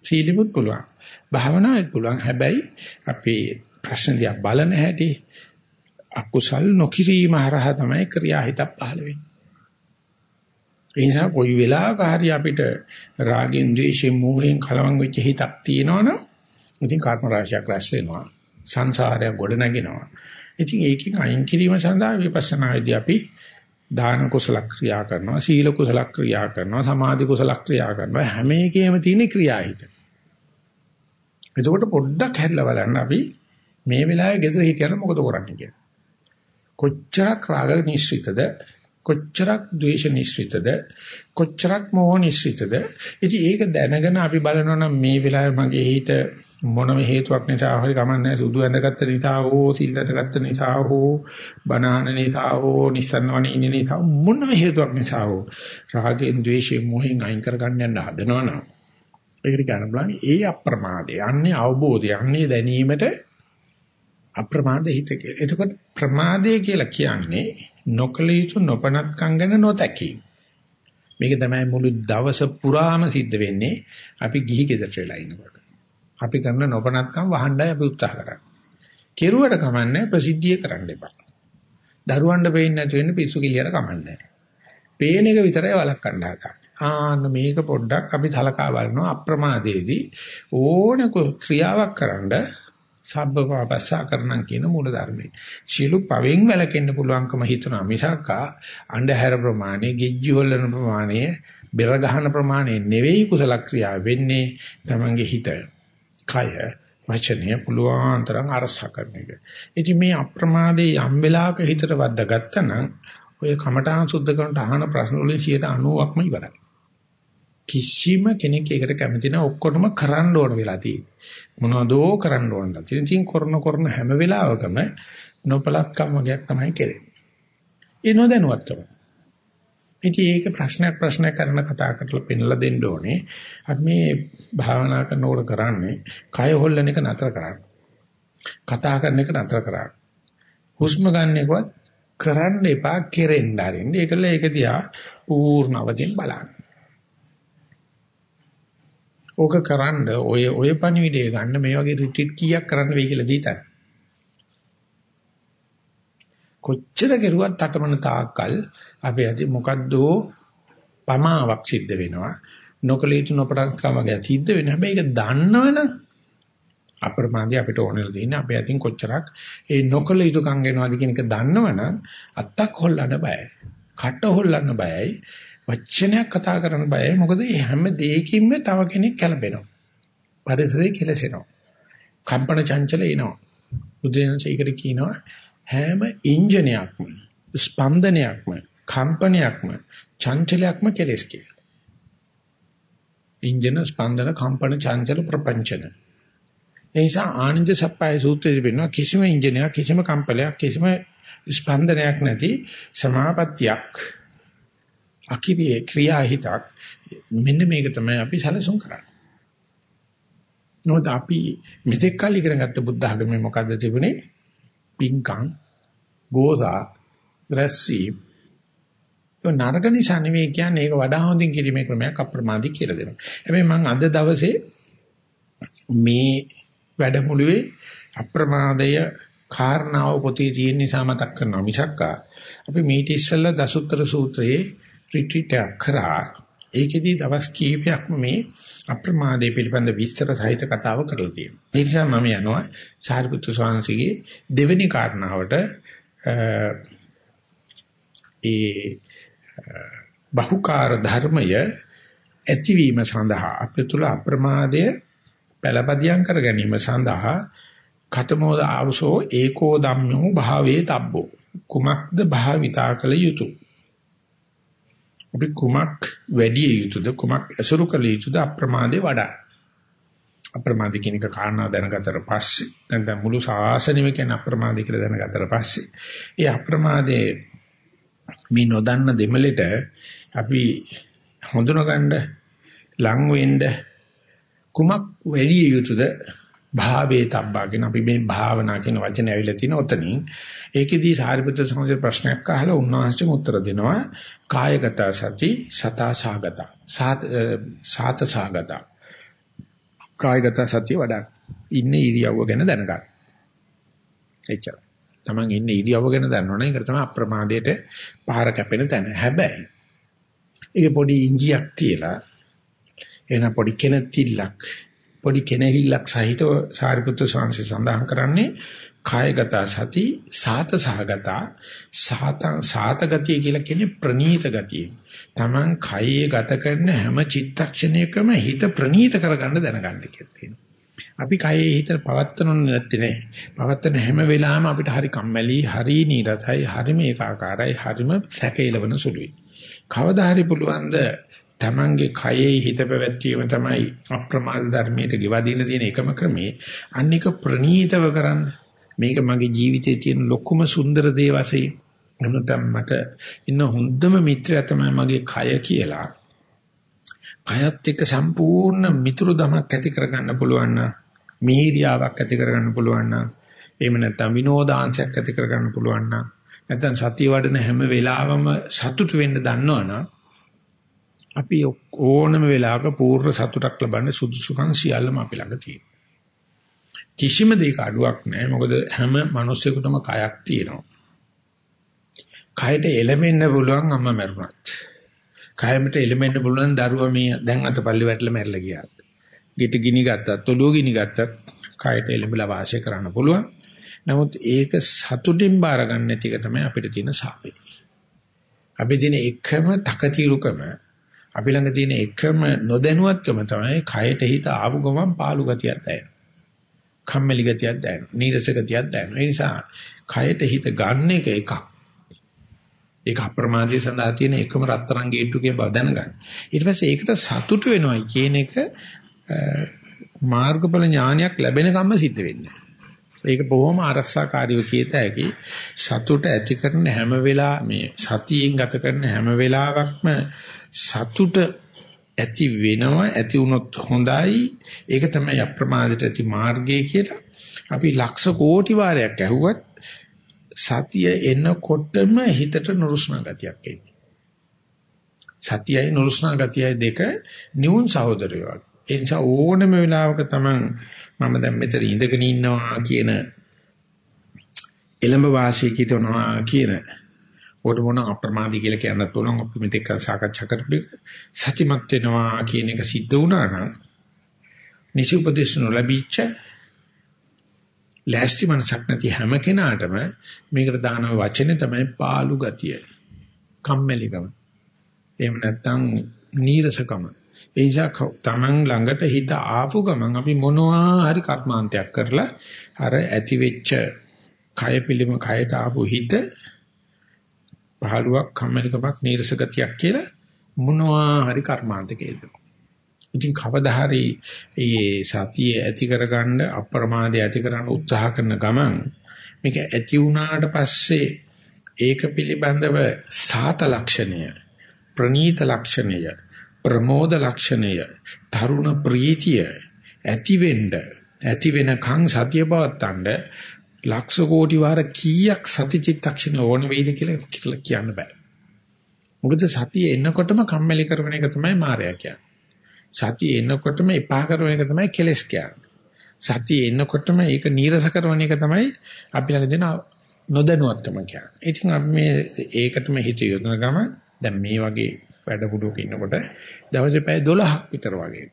සීලිමුත් පුළුවන්. භාවනාවෙත් පුළුවන්. හැබැයි අපි ප්‍රශ්න දිහා බලන හැටි අකුසල් නොකිරීම හරහා තමයි ක්‍රියා හිතක් පහළ වෙන්නේ. ඒ නිසා කොයි වෙලාවක හරි අපිට රාගෙන්, ද්වේෂයෙන්, මෝහයෙන් කලවම් වෙච්ච හිතක් තියෙනවනම් ඉතින් කර්ම රාශියක් රැස් වෙනවා. සංසාරයක් ගොඩ නැගෙනවා. ඉතින් ඒකෙන් අයින් කිරීම සඳහා විපස්සනායේදී අපි දාන කුසල ක්‍රියා කරනවා, සීල කුසල ක්‍රියා කරනවා, සමාධි කුසල ක්‍රියා කරනවා. හැම එකේම තියෙන ක්‍රියාහිත. එතකොට පොඩ්ඩක් හැරිලා බලන්න අපි මේ වෙලාවේ gedara හිටියනම් මොකද කරන්නේ කියලා. කොච්චරක් රාග නිශ්චිතද කොච්චරක් ද්වේෂ නිශ්චිතද කොච්චරක් මෝහ නිශ්චිතද ඉතින් ඒක දැනගෙන අපි බලනවා නම් මේ වෙලාවේ මගේ හිත මොනම හේතුවක් නිසා හරි කමන්නේ සුදු ඇඳගත්ත නිසා හෝ සිල් ඇඳගත්ත නිසා හෝ බනහන නිසා හෝ නිස්සන්නවනේ ඉන්න නිසා මොනම හේතුවක් නිසා හෝ රාගෙන් ද්වේෂයෙන් මොහෙන් අයින් කරගන්න යන හදනවනම් ඒකට කියන්න බලන්නේ ඒ අප්‍රමාදය යන්නේ අවබෝධය යන්නේ දැනීමට අප්‍රමාද හිතක එතකොට ප්‍රමාදය කියලා කියන්නේ නොකල යුතු නොපනත්කම් ගැන නොතැකීම මේක තමයි මුළු දවස පුරාම සිද්ධ වෙන්නේ අපි ගිහි ගෙදරට වෙලා ඉනකොට අපි කරන නොපනත්කම් වහන්නයි අපි උත්සාහ කරන්නේ. කෙරුවට කමන්නේ ප්‍රසිද්ධිය කරන්න එපා. දරුවන්ට පේන්නේ නැති වෙන්න පිස්සු කිලියට කමන්නේ. පේන එක විතරයි වළක්වන්න හදන්නේ. ආන්න මේක පොඩ්ඩක් අපි සලකා බලනවා අප්‍රමාදයේදී ඕන ක්‍රියාවක් කරන්න සබ්බපාපස්සා කරනම් කියන මූල ධර්මයේ. සියලු පවෙන් වැළකෙන්න පුළුවන්කම හිතනවා මිසක්කා අන්ධහැර ප්‍රමාණය, ගිජ්ජි හොල්ලන ප්‍රමාණය, බෙර ගහන ප්‍රමාණය නෙවෙයි කුසල ක්‍රියාව වෙන්නේ තමන්ගේ හිත. කය වචනය පුළුවන් තරම් අරසා කරන එක. ඉතින් මේ අප්‍රමාදයේ යම් වෙලාවක හිතට වද්දා ගත්තා නම් ඔය කමඨාන් සුද්ධ කරනට අහන ප්‍රශ්න වලින් 90%ක්ම ඉවරයි. කිසිම කෙනෙක් ඒකට කැමති නැහැ ඔක්කොටම කරන්න ඕන වෙලා තියෙන්නේ. මොනවදෝ කරන්න ඕන. ඉතින් කරන කරන හැම වෙලාවකම නොපලත්කම් වගේක් තමයි කෙරෙන්නේ. ඒ නොදැනුවත්කම. ඉතින් ඒක ප්‍රශ්නයක් ප්‍රශ්නයක් කරන කතා කරලා පෙන්ලා දෙන්න ඕනේ. අපි මේ භාවනා කරනකොට කරන්නේ කය හොල්ලන එක නතර කරන්න. කතා කරන එක නතර කරන්න. හුස්ම ගන්න එකවත් කරන්න එපා කෙරෙන්න ආරින්න. ඒකල ඒක දිහා පූර්ණ අවදින් බලන්න. ඕක කරන්න ඔය ඔය පණිවිඩය ගන්න මේ වගේ රිට්‍රීට් කීයක් කරන්න වෙයි කියලා දීතන. කොච්චර කෙරුවත් තටමන තාක්කල් අපි ඇති මොකද්ද පමාවක් සිද්ධ වෙනවා. නොකල යුතු නොපටන්කම වගේ සිද්ධ වෙන හැබැයි ඒක දන්නවනම් අප්‍රමාදී අපිට ඕනෙලා තියෙන අපේ අතින් කොච්චරක් ඒ නොකල යුතු කම් වෙනවද කියන එක දන්නවනම් අත්තක් හොල්ලන්න බයයි. කට හොල්ලන්න බයයි. වචනයක් කතා කරන්න බයයි. මොකද මේ හැම දෙයකින්ම තව කෙනෙක් කැළඹෙනවා. පරිසරය කෙලසෙනවා. කම්පන චංචල එනවා. බුදුදහමේකට කියනවා හැම ඉන්ජිනයක්ම ස්පන්දනයක්ම කම්පනයක්ම චංචලයක්ම කෙලස් කියලා. ඉන්ජින ස්පන්දන කම්පන චංචල ප්‍රපංචන. ඒ නිසා ආනන්ද සප්පයි සූත්‍රයේ වෙනවා කිසිම ඉන්ජිනයක් කිසිම කම්පලයක් කිසිම ස්පන්දනයක් නැති සමාපත්තියක් අකිරියේ ක්‍රියාහිතක් මෙන්න මේක තමයි අපි සැලසුම් කරන්නේ. නෝද අපි මෙතෙක් කල් ඉගෙන ගත්ත බුද්ධ ධර්මයේ මොකද්ද තිබුණේ? පිංකම්, ගෝසා, රැස්සී. ඒ නරක නිසා නෙවෙයි කියන්නේ ඒක වඩා හොඳින් කිරීමේ ක්‍රමයක් අප්‍රමාදී කියලා දෙනවා. හැබැයි මම අද දවසේ මේ වැඩමුළුවේ අප්‍රමාදය කාරණාව පොතේ තියෙන නිසා මතක් කරනවා මිසක්කා අපි මේටි ඉස්සෙල්ලා දසුත්තර සූත්‍රයේ රිට්‍රීට් එකක් කරා. ඒකෙදී දවස් කීපයක්ම මේ අප්‍රමාදයේ පිළිබඳ විස්තර සහිත කතාව කරලා තියෙනවා. ඒ නිසා මම යනවා සාරිපුත්‍ර ස්වාමීන්ගේ දෙවෙනි කාරණාවට ඒ බහුකාර ධර්මය ඇතිවීම සඳහා අපේ තුල අප්‍රමාදය පළපදියම් කර ගැනීම සඳහා කතමෝද ආවසෝ ඒකෝ ධම්මෝ භාවේ තබ්බෝ. කුමක්ද භාවිතා කළ යුතුය අපි කුමක් වැඩි යුතුද කුමක් අසුරු කළ යුතුද අප්‍රමාදේ වඩා. අප්‍රමාද කියන එක කාරණා දැනගතට පස්සේ නැත්නම් මුළු ශාසනයම කියන අප්‍රමාදී කියලා දැනගතට පස්සේ ඒ අප්‍රමාදේ මේ නොදන්න දෙමළෙට අපි හඳුනගන්න ලං වෙන්න කුමක් වැඩි යුතුද භාවේ තබ්බා කියන අපි මේ භාවනා කියන වචනේ ඇවිල්ලා තින ඔතනින්. ඒකෙදී සාරිපුත්‍ර සමසේ ප්‍රශ්නයක් අහලා උන්වහන්සේම උත්තර දෙනවා. කායගත සති සතාසාගත සාත සාගත කායගත සතිය වඩා ඉන්නේ ඉරියව්ව ගැන දැනගන්න. එච්චර තමන් ඉන්නේ ඉරියව්ව ගැන දන්නවනේ. ඒක තමයි අප්‍රමාදයට පහර කැපෙන තැන. හැබැයි ඒක පොඩි ඉංජියක් තියලා එන පොඩි කෙනෙතිල්ලක් පොඩි කෙනෙහිල්ලක් සහිතව සාරිපුත්‍ර ස්වාමීන් සඳහන් කරන්නේ කායගත සති සාත සහගත සාත සාත ගතිය කියලා කියන්නේ ප්‍රනීත ගතිය. Taman කයේ ගත කරන හැම චිත්තක්ෂණයකම හිත ප්‍රනීත කරගන්න දැනගන්න කියලා තියෙනවා. අපි කයේ හිත පවත්තනොත් නැත්තේ පවත්තන හැම වෙලාවෙම අපිට හරි කම්මැලි, හරි නීරසයි, හරිම ඒකාකාරයි, හරිම සැකේලවන සුළුයි. කවදා හරි පුළුවන් ද තමන්ගේ කයේ හිත පැවැත්වීම තමයි අප්‍රමාද ධර්මයට ගෙවදින්න තියෙන එකම ක්‍රමේ. අනික ප්‍රනීතව කරන්න. මේක මගේ ජීවිතයේ තියෙන ලොකුම සුන්දර දේ වශයෙන් එනතම් මට ඉන්න හොඳම මිත්‍රයා තමයි මගේ කය කියලා. කයත් එක්ක සම්පූර්ණ මිතුරු දමක් ඇති කරගන්න පුළුවන් නම් මිහිරියාවක් ඇති කරගන්න පුළුවන් නම් එහෙම නැත්නම් විනෝදාංශයක් ඇති කරගන්න පුළුවන් නම් නැත්නම් සතිය වඩන හැම වෙලාවම සතුට වෙන්න දන්නවනම් අපි ඕනම වෙලාවක පූර්ව සතුටක් ලබන්න සුදුසුකම් සියල්ලම අපි ළඟ තියෙනවා. කිසිම දෙයක අඩුවක් නැහැ. මොකද හැම මිනිස්සෙකුටම කයක් තියෙනවා. කයට එළමෙන්න පුළුවන් අම්මා මරුණත්. කයමට එළමෙන්න පුළුවන් දරුවා මේ දැන් අතපල්ලි වැටලා මැරලා ගියාත්. ගිට ගිනි ගත්තත්, ඔළුව ගිනි ගත්තත් කයට එළඹලා වාසය කරන්න පුළුවන්. නමුත් ඒක සතුටින් බාර ගන්න නැති එක තමයි අපිට තියෙන සාපේ. අපි තියෙන එකම තකතිරුකම අපි ළඟ තියෙන එකම නොදැනුවත්කම තමයි කයට හිත ආපු ගමන් පාළු ගතියක් ඇති. කම්මැලි ගතියක් දැනෙනවා. නීරස ගතියක් දැනෙනවා. ඒ නිසා කයට හිත ගන්න එක එකක්. ඒක අප්‍රමාදයේ සඳහා තියෙන එකම රත්තරන් ගේට්ටුකේ බව දැනගන්න. ඊට පස්සේ ඒකට සතුටු වෙනවා කියන එක මාර්ගඵල ඥානයක් ලැබෙනකම්ම සිද්ධ වෙන්නේ. ඒක බොහොම අරස්සාකාරීව කියත හැකි සතුට ඇති කරන හැම වෙලා මේ සතියෙන් ගත කරන හැම වෙලාවකම සතුට ඇති වෙනවා ඇති වුණොත් හොඳයි. ඒක තමයි අප්‍රමාදයට ඇති මාර්ගය කියලා. අපි ලක්ෂ කෝටි වාරයක් ඇහුවත් සතිය එනකොටම හිතට නුරුස්නා ගතියක් එන්නේ. සතියයි නුරුස්නා ගතියයි දෙක නියුන් සහෝදරයෝ ඒ නිසා ඕනම වෙලාවක තමන් මම දැන් මෙතන ඉඳගෙන ඉන්නවා කියන එළඹ වාසිය කියනවා කියන උඩ මොන අප්‍රමාදී කියලා කියන්නත් උනන් අපි මෙතෙක් සාකච්ඡා කරපු සත්‍යමත් වෙනවා කියන එක සිද්ධ වුණා නම් නිසි උපදේශ නොලැබීච්ච ලෑස්ති මනසක් නැති හැම කෙනාටම මේකට දාන වචනේ තමයි පාළු ගතිය. කම්මැලිකම. එහෙම නැත්නම් නීරසකම. ඒ නිසා තමන් ළඟට හිත ආපු ගමන් අපි මොනවා හරි කර්මාන්තයක් කරලා අර ඇති වෙච්ච කය පිළිම කයට ආපු හිත පහළුවක් කම්මැලිකමක් නීරස ගතියක් කියලා මොනවා හරි කර්මාන්තකයේද ඉතින් කවදා හරි මේ සතිය ඇති කරගන්න අප්‍රමාදය ඇති කරන්න උත්සාහ කරන ගමන් මේක ඇති වුණාට පස්සේ ඒක පිළිබඳව සාත ලක්ෂණය ප්‍රනීත ලක්ෂණය ප්‍රමෝද ලක්ෂණය තරුණ ප්‍රීතිය ඇති වෙන්න ඇති වෙනකන් සතිය පවත්තන්න ලක්ෂ කෝටි වාර කීයක් සති චිත්තක්ෂණ ඕන වෙයිද කියලා කියන්න බෑ. මොකද සතිය එනකොටම කම්මැලි කරන එක තමයි මායя කියන්නේ. සතිය එනකොටම එපා කරන එක තමයි කෙලස් කියන්නේ. සතිය එනකොටම ඒක නීරස කරන එක තමයි අපි ළඟ දෙන නොදැනුවත්කම කියන්නේ. ඉතින් අපි මේ ඒකටම හිත යොදන ගම දැන් මේ වගේ වැඩමුළුවක ඉන්නකොට දවසේ පැය 12ක් විතර වගේ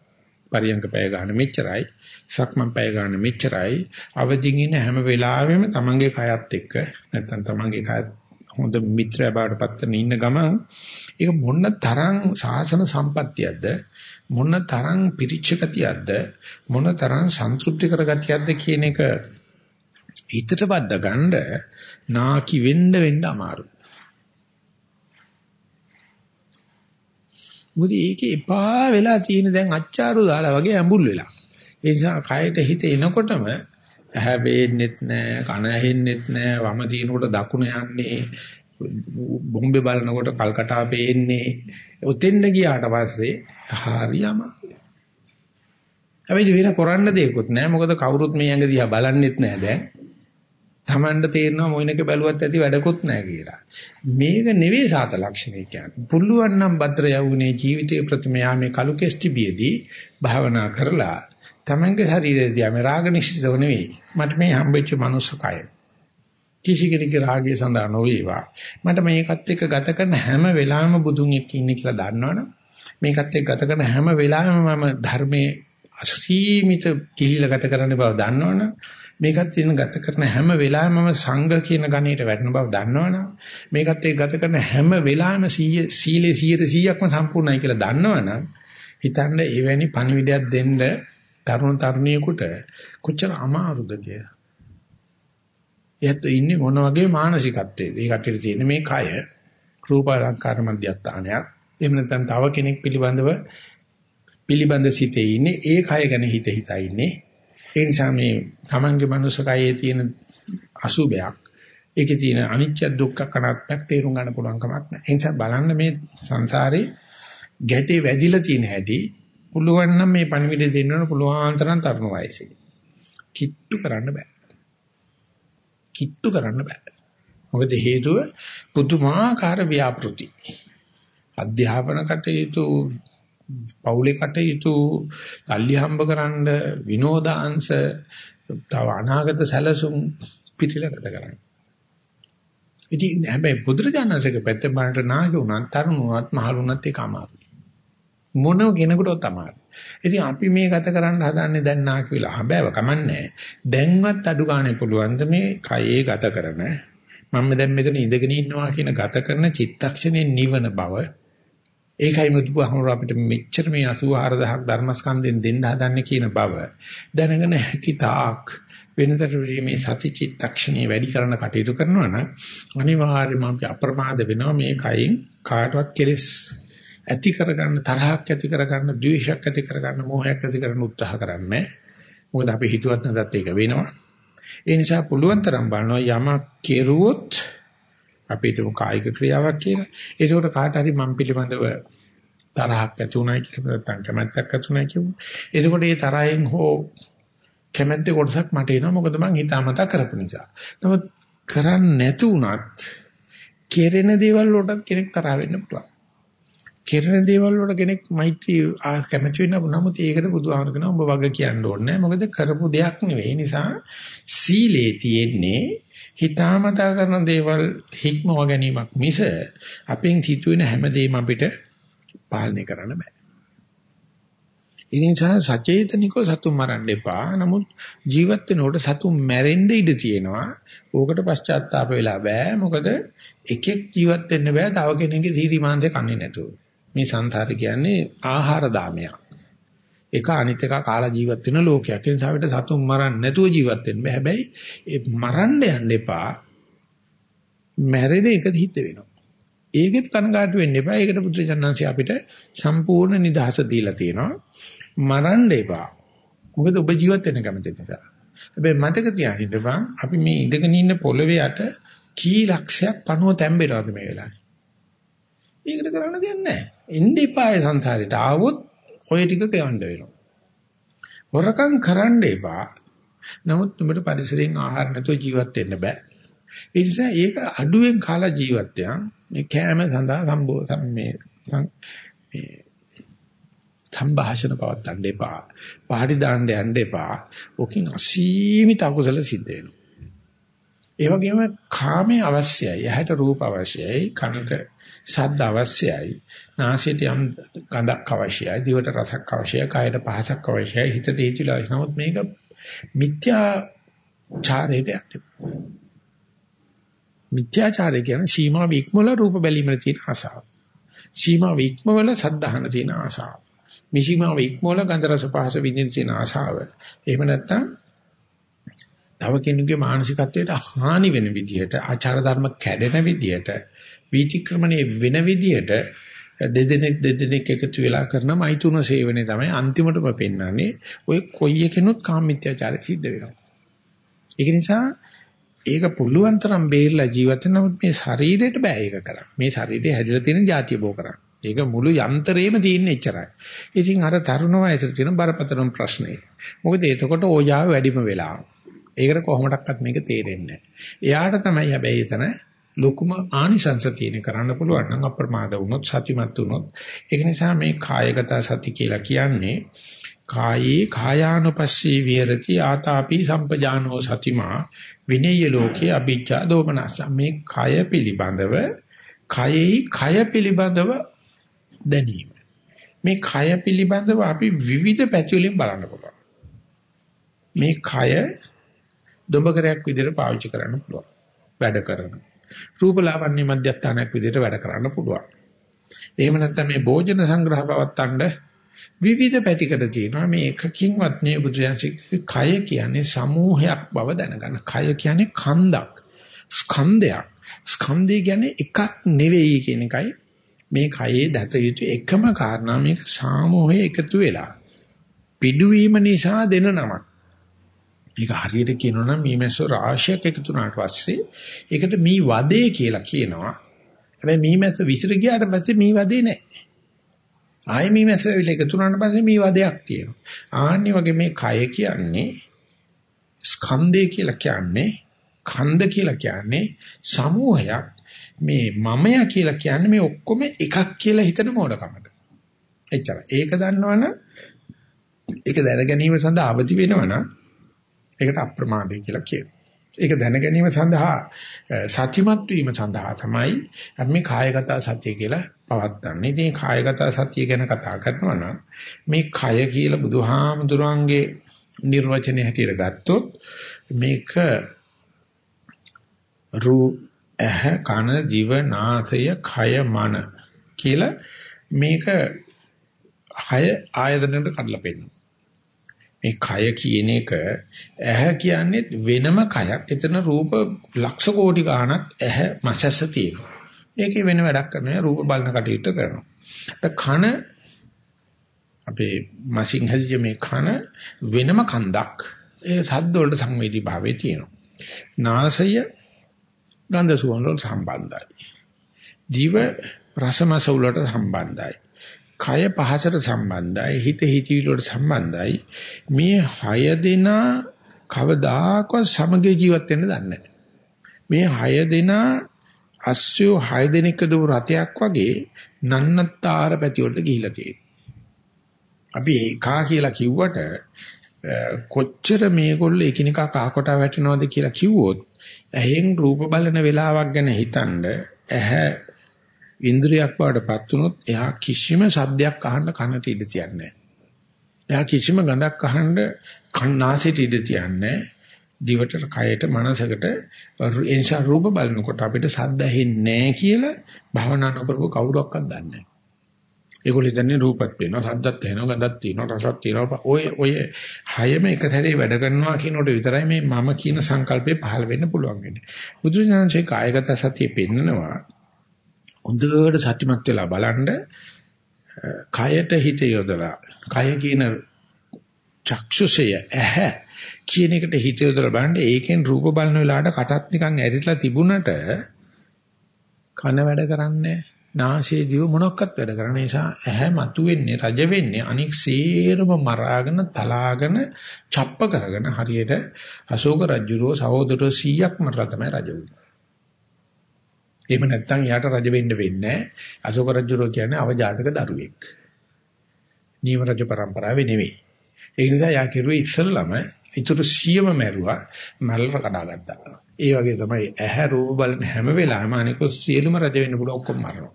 පරියංග පැය ගන්න මෙච්චරයි. සක්මන් පැය ගන්න මෙච්චරයි. අවදිින් ඉන්න හැම වෙලාවෙම තමන්ගේ කයත් එක්ක නැත්නම් තමන්ගේ කයත් හොඳ මිත්‍රය බවට පත් කරගෙන ඉන්න ගමන් ඒක මොන තරම් සාසන සම්පත්තියක්ද? මොන තරම් පිරිච්ච ගතියක්ද? මොන තරම් සන්තුෂ්ටි කර ගතියක්ද කියන එක හිතට බද්ද ගන්න නාකි වෙන්න වෙන්න අමාරුයි. මොකද ඒකේ එපා වෙලා තියෙන දැන් අච්චාරු දාලා වගේ ඇඹුල් වෙලා. ඒ නිසා කයට හිත එනකොටම ඇහැ බේන්නෙත් නෑ, කන ඇහෙන්නෙත් නෑ, වම තිනකොට දකුණ යන්නේ, බොම්බේ බලනකොට කල්කටා පේන්නේ. ඔතෙන්ද ගියාට පස්සේ හරියම හැබැයි වෙන කරන්න දෙයක්වත් නෑ. මොකද කවුරුත් මේ ඇඟ දිහා බලන්නෙත් නෑ දැන්. Tamanට තේරෙනවා මොයිනක බැලුවත් ඇති වැඩකුත් නැහැ කියලා. මේක නෙවෙයි සාත ලක්ෂණය කියන්නේ. පුළුවන් නම් භද්‍ර යවුනේ ජීවිතයේ ප්‍රතිමයා මේ කලු කෙස්ටිබියේදී භාවනා කරලා Tamanගේ ශරීරය දිහා මේ රාග නිශ්චිතව නෙවෙයි. මට මේ හම්බෙච්ච මනුස්ස කය. කිසි කෙනෙකුගේ රාගය සඳහා නොවේවා. මට මේකත් එක්ක ගත කරන හැම වෙලාවෙම බුදුන් එක්ක ඉන්නේ කියලා දන්නවනම් මේකත් එක්ක ගත කරන හැම වෙලාවෙම මම ධර්මයේ අසීමිත කිහිල ගත කරන්න බව දන්නවනම් මේකත් ඉන්න ගත කරන හැම වෙලාවෙම මම සංඝ කියන ගණේට වැටෙන බව දන්නවනම් මේකත් එක්ක ගත කරන හැම වෙලාවෙම සීලේ 100%ක්ම සම්පූර්ණයි කියලා දන්නවනම් හිතන්න එවැනි පණිවිඩයක් දෙන්න තරුණ තරුණියෙකුට කොච්චර අමාරුද කියලා. එයත් ඉන්නේ මොන වගේ මානසිකත්වයේද? ඒ කටියට තියෙන මේ කය රූප අලංකාර මධ්‍යස්ථානයක්. එහෙම නැත්නම් තව කෙනෙක් පිළිබඳව පිළිබඳ සිතේ ඉන්නේ ඒ කය ගැන හිත හිතා ඉන්නේ ඒ නිසා මේ Tamange මනුස්සකයේ තියෙන අසුබයක් ඒකේ තියෙන අනිත්‍ය දුක්ඛ කනාත්මක් තේරුම් ගන්න පුළුවන් කමක් නැහැ. ඒ නිසා බලන්න මේ සංසාරේ ගැටේ වැදිලා තියෙන හැටි පුළුවන් නම් මේ පණිවිඩ දෙන්න පුළුවන් තරම් තරුණ වයසේ. කිට්ටු කරන්න බෑ. කිට්ටු කරන්න බෑ. මොකද හේතුව පුදුමාකාර ව්‍යාපෘති. අධ්‍යාපන කටයුතු පෞලේ කටයුතු තල්ලි හම්බ කරන්න විනෝදාංශ තව අනාගත සැලසුම් පිටිලකට කරන්න. ඉතින් හැබැයි බුදුරජාණන්සේක පැත්තෙන් බලන්න නාග උනත් තරුණුවත් මහලුණත් ඒක අමාරුයි. මොන කෙනෙකුටවත් අමාරුයි. ඉතින් අපි මේ ගත කරන්න හදන්නේ දැන් නාක විලා හැබෑව කමන්නේ. දැන්වත් අඩු ගානේ පුළුවන් මේ කයේ ගත කරන මම දැන් මෙතන ඉඳගෙන ඉන්නවා කියන ගත කරන චිත්තක්ෂණේ නිවන බව ඒකයි මුතුපහමර අපිට මෙච්චර මේ 84000ක් ධර්මස්කන්ධෙන් දෙන්න හදන්නේ කියන බව දැනගෙන හැකි තාක් වෙනතට මේ සති චිත්තක්ෂණේ වැඩි කරන කටයුතු කරනවා නම් අනිවාර්යයෙන්ම අපි අප්‍රමාද වෙනවා මේ කයින් කාටවත් කෙලස් ඇති කරගන්න තරහක් ඇති කරගන්න ද්වේෂයක් ඇති කරගන්න මෝහයක් ඇති කරන්න උත්සාහ කරන්නේ මොකද අපි හිතුවත් නැතත් ඒක වෙනවා. ඒ නිසා පුළුවන් තරම් බලනවා යමක් කෙරුවොත් අපි හිතමු කායික ක්‍රියාවක් කියලා ඒකට කාට හරි මම පිළිබඳව තරහක් ඇති උනායි කියලා නැත්නම් කැමැත්තක් ඇති උනායි කියමු. එතකොට මේ තරහෙන් හෝ කැමැත්තේ කොටසක් මට එනවා මොකද මං හිතාමතා කරපු නිසා. නමුත් කරන්නේ නැති උනත් කෙරෙන දේවල් වලටත් කෙනෙක් තරහ වෙන්න පුළුවන්. කෙරෙන දේවල් වල කෙනෙක් මෛත්‍රී කැමැති වෙන්න නමුත් ඒකට බුදුහාමර කියනවා ඔබ වග කියන්න ඕනේ මොකද කරපු දෙයක් නෙවෙයි. නිසා සීලේ තියෙන්නේ හිතාමතා කරන දේවල් හික්මව ගැනීමක් මිස අපෙන් සිදුවෙන හැමදේම අපිට පාලනය කරන්න බෑ. ඒ නිසා සචේතනිකව සතුන් මරන්න එපා. නමුත් ජීවත් වෙනකොට සතුන් මැරෙන්න ඉඩ තියෙනවා. ඕකට පශ්චාත්තාප වෙලා බෑ. මොකද එකෙක් ජීවත් වෙන්න බෑ තව කෙනෙක්ගේ සීරිමාන්තේ කන්නේ නැතුව. මේ සංසාරේ කියන්නේ ආහාර දාමයක්. එක අනිත් එක කාලා ජීවත් වෙන ලෝකයක්. ඒ නිසා අපිට සතුන් මරන්න නැතුව ජීවත් වෙන්න බෑ. හැබැයි ඒ මරන්න යන්න එපා. මැරෙන එක හිත වෙනවා. ඒකෙත් කනගාටු වෙන්න එපා. ඒකට පුත්‍රචන්නාංශي අපිට සම්පූර්ණ නිදහස දීලා තියෙනවා. මරන්න එපා. මොකද ඔබ ජීවත් වෙන්න කැමති නිසා. හැබැයි මතක තියාගන්න බං අපි මේ ඉඳගෙන ඉන්න පොළවේ යට කී ලක්ෂයක් පණුව තැම්බෙනවද මේ වෙලාවේ. ඒකට කරන්න දෙයක් නැහැ. එන්න එපා ඒ සංසාරේට. ආවොත් ඔය ටික කියවන්න වෙනවා. හොරකම් කරන්න එපා. නමුත් උඹට පරිසරයෙන් ආහාර නැතුව ජීවත් වෙන්න බෑ. ඒ නිසා ඒක අඩුවෙන් කාලා ජීවත් වෙන මේ කෑම සඳහා සම්බෝ මේ මේ සම්භාෂණ පවත්තන්න එපා. පහටි දාන්න යන්න එපා. ඔකින් අසීමිත අකුසල සිද්ධ වෙනවා. ඒ වගේම කාමයේ අවශ්‍යයි. ඇහැට රූප අවශ්‍යයි. කනට ශබ්ද අවශ්‍යයි. නාසයට යම් ගඳක් අවශ්‍යයි. දිවට රසක් අවශ්‍යයි. කයට පහසක් අවශ්‍යයි. හිතට ඒචිලා අවශ්‍යයි. නමුත් මේක මිත්‍යා චාරයට යන්නේ. මිත්‍යාචාරය කියන්නේ සීමා වික්මවල රූප බැලීමේ තියෙන ආසාව. සීමා වික්මවල සද්ධාහන තියෙන ආසාව. මිසීමා වික්මවල ගන්ධ රස පහස විඳින තියෙන ආසාව. එහෙම නැත්නම් තව කෙනෙකුගේ මානසිකත්වයට හානි වෙන විදිහට ආචාර ධර්ම කැඩෙන විදිහට වීතික්‍රමණයේ වෙන විදිහට දෙදෙනෙක් දෙදෙනෙක් එකතු වෙලා කරන මෛතුන සේවනයේ තමයි අන්තිමටම පෙන්වන්නේ. ඔය කොයි එකනොත් කාමීත්‍යාචාරය සිද්ධ වෙනවා. ඒක නිසා ඒක පුළුවන් තරම් බේරලා ජීවත් වෙන නමුත් මේ ශරීරයට බෑ ඒක කරන්න. මේ ශරීරය හැදිලා තියෙන જાතිය බෝ කරන්න. ඒක මුළු යන්ත්‍රේම තියෙන එච්චරයි. ඉතින් අර තරුණ වයසට තියෙන බරපතලම ප්‍රශ්නේ. මොකද එතකොට ඕජාව වැඩිම වෙලා. ඒකට කොහොමඩක්වත් මේක තේරෙන්නේ එයාට තමයි හැබැයි එතන ලොකුම ආනිසංස තියෙන කරන්න පුළුවන්. නම් අප්‍රමාද වුණොත් සතිමත් වුණොත්. ඒක නිසා මේ කායගත සති කියලා කියන්නේ කායේ කායානුපස්සී විහෙරති ආතාපි සම්පජානෝ සතිමා විනේය ලෝකේ අභිජ්ජා දෝමනස මේ කය පිළිබඳව කයෙහි කය පිළිබඳව දැනීම. මේ කය පිළිබඳව අපි විවිධ පැති වලින් බලන්න පුළුවන්. මේ කය දොඹකරයක් විදිහට පාවිච්චි කරන්න පුළුවන්. වැඩ කරන. රූපලාවන්‍ය මධ්‍යස්ථානයක් විදිහට වැඩ කරන්න පුළුවන් එහෙම නැත්නම් මේ භෝජන සංග්‍රහ පවත්තන්න විවිධ පැතිකඩ තියෙනවා මේ එකකින්වත් නේ බුදුරජාණන් කය කියන්නේ සමූහයක් බව දැනගන්න. කය කියන්නේ කන්දක්. ස්කන්ධයක්. ස්කන්ධය කියන්නේ එකක් නෙවෙයි කියන එකයි මේ කයේ දත යුතු එකම කාරණා මේක සාමූහය එකතු වෙලා පිඩුවීම නිසා දෙන නමක්. මේක හරියට කියනවා නම් මේ මැස්ස රාශියක් එකතු වුණාට පස්සේ ඒකට මී වදේ කියලා කියනවා. හැබැයි මී මැස්ස විසිර ගියාට පස්සේ මී වදේ නැහැ. ආයෙ මේ මැසවිල එකතු වුණාට පස්සේ මේ වදයක් තියෙනවා. ආන්නේ වගේ මේ කය කියන්නේ ස්කන්ධය කියලා කියන්නේ කන්ද කියලා කියන්නේ සමූහයක්. මේ මමය කියලා කියන්නේ මේ ඔක්කොම එකක් කියලා හිතන මොඩකමට. එච්චරයි. ඒක දන්නවනම් ඒක දැන ගැනීම සඳහා අවදි වෙනවනම් ඒකට අප්‍රමාදය කියලා කියනවා. ඒක දැන ගැනීම සඳහා සත්‍යමත් වීම සඳහා තමයි අපි මේ කායගත සත්‍ය කියලා පවත්න්නේ. ඉතින් කායගත සත්‍ය ගැන කතා කරනවා නම් මේ කය කියලා බුදුහාමුදුරන්ගේ නිර්වචනය හැටියට ගත්තොත් මේක රූ ඇහ කන දිව නාසය කය මන කියලා මේක හය ආයතනයකට කඩලා පෙන්නනවා. මේ කය කියන එක ඇහැ කියන්නේ වෙනම කයක්. එතන රූප ලක්ෂ කෝටි ගාණක් ඇහැ මසස තියෙනවා. ඒකේ වෙන වැඩක් කරනවා රූප බලන කටයුතු කරනවා. කන අපේ මසින් හැදිච්ච මේ කන වෙනම කන්දක්. ඒ සද්ද වලට සංවේදී භාවයේ තියෙනවා. නාසය ගන්ධ සුවඳ වලට සම්බන්ධයි. ජීව රසමස වලට සම්බන්ධයි. කය පහසට සම්බන්ධයි. හිත හිතවිලි වලට සම්බන්ධයි. මේ හය දෙනා කවදාකවත් සමගිය ජීවත් වෙන්න දන්නේ නැහැ. මේ හය දෙනා අස්සයෝ හය දෙනෙක් දුව රතයක් වගේ නන්නත්තර පැති වලට ගිහිලා තියෙනවා. අපි ඒකා කියලා කිව්වට කොච්චර මේගොල්ලෝ එකිනෙකා කාකොට වැටෙනවද කියලා කිව්වොත් ඇහෙන් රූප බලන වෙලාවක් ගැන හිතනද ඇහැ ඉන්ද්‍රියක් වඩපත් වුණොත් එයා කිසිම සද්දයක් අහන්න කනට ඉඩ තියන්නේ එයා කිසිම ගඳක් අහන්න කන්නාසෙට ඉඩ තියන්නේ දිවට කයට මනසකට එනිසා රූප බලනකොට අපිට සද්ද ඇහෙන්නේ නැහැ කියලා භවනා නොකරපු කවුරක්වත් දන්නේ නැහැ. ඒගොල්ලෝ හිතන්නේ රූපත් වෙනවා, සද්දත් ඇහෙනවා, ගඳත් තියෙනවා, රසත් තියෙනවා. ඔය ඔය හයම එක සැරේ වැඩ කරනවා කියනකොට විතරයි මේ මම කියන සංකල්පේ පහළ වෙන්න පුළුවන් වෙන්නේ. බුදුරජාණන්සේ කායගත සතිය පෙන්නනවා. හොඳට සත්‍යමත් වෙලා බලන්න කයට හිත යොදලා, කය කියන චක්ෂුසය ඇහැ කියන එකට හිත යොදලා බලන්න ඒකෙන් රූප බලන වෙලාවට කටත් නිකන් ඇරිලා තිබුණට කන වැඩ කරන්නේ නාසයේ දිව මොනක්වත් වැඩ කරන්නේ නිසා ඇහැ මතු වෙන්නේ රජ වෙන්නේ අනික් සේරම මරාගෙන තලාගෙන ڇප්ප කරගෙන හරියට අශෝක රජුරෝ සහෝදරෝ 100ක් මරලා තමයි රජ වුනේ. එහෙම නැත්නම් යාට රජ වෙන්න වෙන්නේ අශෝක රජුරෝ කියන්නේ අවජාතක දරුවෙක්. නියම රජ પરම්පරාවේ නෙවෙයි. ඒ නිසා යා කිරුවේ ඉස්සෙල්ලම ඊටු සියම මැරුවා මල්ල කඩාගත්තා. ඒ වගේ තමයි ඇහැ රූප බලන හැම වෙලාවෙම අනික සියලුම රජ වෙන්න පුළුවන් ඔක්කොම මරනවා.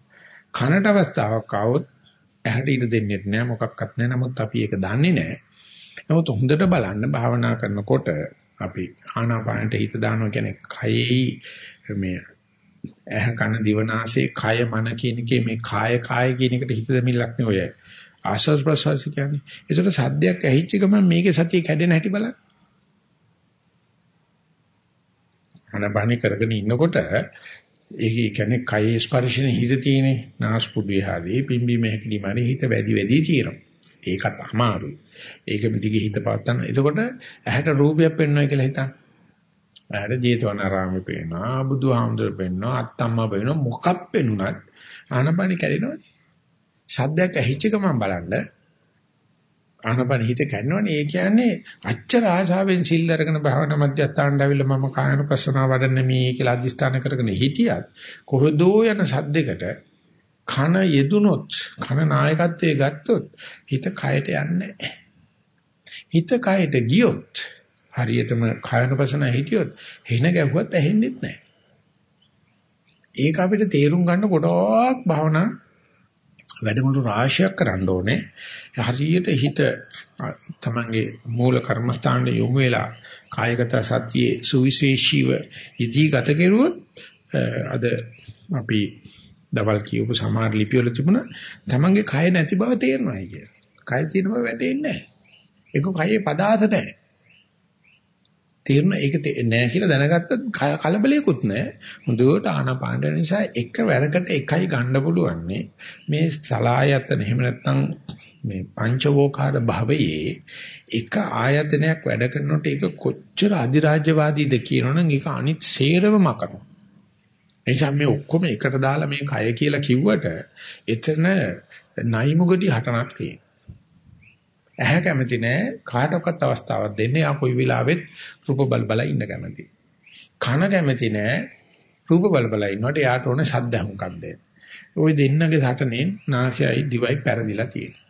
කනට අවස්ථාවක් ආවොත් ඇහැට ඉඩ දෙන්නේ නැහැ මොකක්වත් නැහැ. නමුත් අපි ඒක දන්නේ නැහැ. නමුත් හොඳට බලන්න භාවනා කරනකොට අපි ආනාපානට හිත දානවා කියන්නේ කයෙහි මේ ඇහ කන දිවනාසය කය මන කියන එකේ මේ කාය කාය කියන එකට හිත දෙමිලක් නේ ඔය ආස්වාස් ප්‍රසවාස කියන්නේ. ඒසොට සද්දයක් ඇහිච්ච ගමන් මේකේ සතිය කැඩෙන හැටි බලන්න. අනබණි කරගෙන ඉන්නකොට ඒක කියන්නේ කයේ ස්පර්ශන හිත තියෙන්නේ නාස්පුඩුවේ හරි පිම්බි මෙහෙකලි මාරේ හිත වැඩි වැඩි තියෙනවා. ඒකත් අමාරුයි. ඒකෙම දිගේ හිත පාත්තන. එතකොට ඇහැට රූපයක් පෙන්වනවා කියලා හිතන්න. ඇහැට ජේතවනාරාමෙ පේනවා, බුදුහාමුදුර පේනවා, අත්තම්මා පේනවා මොකක් පෙන්ුණත් ආනපනි කැඩෙනවනේ. සද්දයක් ඇහිච්ච ගමන් බලන්න ආනපන හිත කන්නවනේ ඒ කියන්නේ අච්චර ආසාවෙන් සිල් අරගෙන භාවනා මධ්‍යස්ථානට ඇවිල්ලා මම කායනුපස්සනාව වඩන්නේ මේ කියලා අදිස්ථාන කරගෙන හිටියත් කොහොදෝ යන සද්දයකට කන යෙදුනොත් කන නායකත්වයේ ගත්තොත් හිත කයට යන්නේ හිත කයට ගියොත් හරියටම කායනුපස්සන හිටියොත් හින ගැහුවත් ඇහෙන්නේ නැහැ ඒක අපිට තේරුම් ගන්න ගොඩක් භාවනා වැඩමුළු රාශියක් කරන්න ඕනේ. හරියට හිත තමන්ගේ මූල කර්මස්ථානයේ යොමු වෙලා කායගත සතියේ සුවිශේෂීව ඉදී ගත කෙරුවොත් අද අපි දවල් කියපු සමහර ලිපි වල තිබුණ තමන්ගේ කය නැති බව තේරෙනවායි කියලා. කය තියෙන බව වැටෙන්නේ නැහැ. ඒක කයේ පදාත නැහැ. තේරෙන ඒක නෑ කියලා දැනගත්තත් කලබලයක්වත් නෑ. හොඳට ආනාපාන නිසා එක වැරකට එකයි ගන්න පුළුවන්නේ. මේ සලායතන එහෙම නැත්නම් මේ පංචවෝකාර භවයේ එක ආයතනයක් වැඩ කරනකොට ඒක කොච්චර අධිරාජ්‍යවාදීද කියනවනම් ඒක අනිත් සේරම මකනවා. එනිසා මේ ඔක්කොම එකට දාලා මේ කය කියලා කිව්වට එතන නයිමුගටි හටනක් තියෙනවා. ඇහැ කැමති නෑ කාටවත් අවස්ථාවක් දෙන්නේ ආ කොයි වෙලාවෙත් රූප බල බල ඉන්න කැමති. කන කැමති නෑ රූප බල බල ඉන්නකොට යාට ඕනේ ශබ්ද හුඟක් දෙන්න. ওই දෙන්නගේ සටනේ නාසයයි දිවයි පෙරදිලා තියෙනවා.